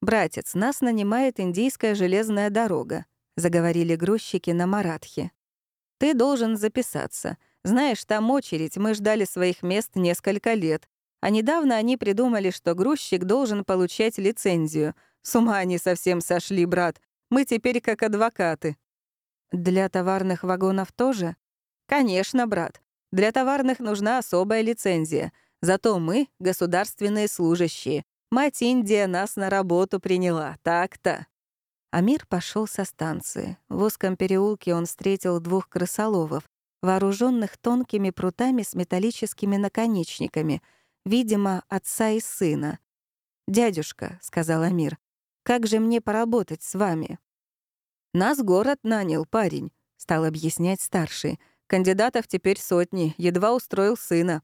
«Братец, нас нанимает индийская железная дорога», — заговорили грузчики на маратхе. «Ты должен записаться. Знаешь, там очередь, мы ждали своих мест несколько лет. А недавно они придумали, что грузчик должен получать лицензию. С ума они совсем сошли, брат. Мы теперь как адвокаты. Для товарных вагонов тоже? Конечно, брат. Для товарных нужна особая лицензия. Зато мы — государственные служащие. Мать Индия нас на работу приняла, так-то. Амир пошел со станции. В узком переулке он встретил двух крысоловов, вооруженных тонкими прутами с металлическими наконечниками, видимо, отца и сына. «Дядюшка», — сказал Амир, — «как же мне поработать с вами?» «Нас город нанял, парень», — стал объяснять старший. «Кандидатов теперь сотни, едва устроил сына.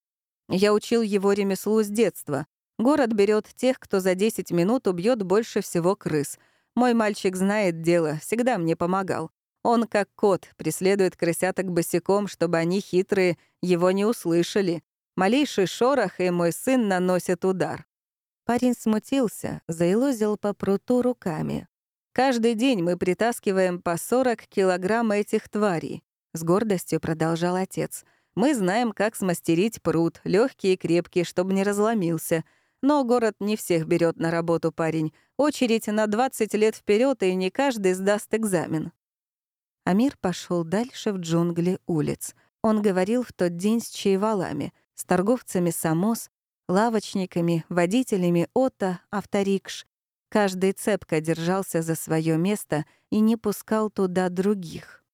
Я учил его ремеслу с детства. Город берет тех, кто за 10 минут убьет больше всего крыс. Мой мальчик знает дело, всегда мне помогал. Он, как кот, преследует крысяток босиком, чтобы они хитрые его не услышали. Малейший шорох, и мой сын наносит удар. Парень смутился, заилозил по пруту руками. Каждый день мы притаскиваем по 40 килограмм этих тварей», — с гордостью продолжал отец. «Мы знаем, как смастерить пруд, легкий и крепкий, чтобы не разломился. Но город не всех берет на работу, парень. Очередь на 20 лет вперед, и не каждый сдаст экзамен». Амир пошел дальше в джунгли улиц. Он говорил в тот день с чаевалами, с торговцами самос, лавочниками, водителями ото, авторикш, Каждый цепко держался за свое место и не пускал туда других.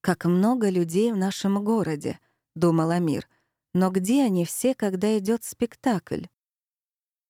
«Как много людей в нашем городе», — думал Амир. «Но где они все, когда идет спектакль?»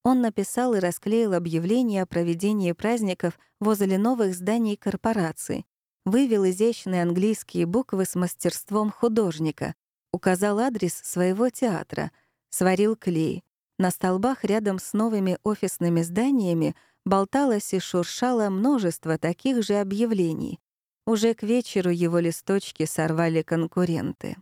Он написал и расклеил объявление о проведении праздников возле новых зданий корпорации, вывел изящные английские буквы с мастерством художника, указал адрес своего театра, сварил клей. На столбах рядом с новыми офисными зданиями болталось и шуршало множество таких же объявлений. Уже к вечеру его листочки сорвали конкуренты.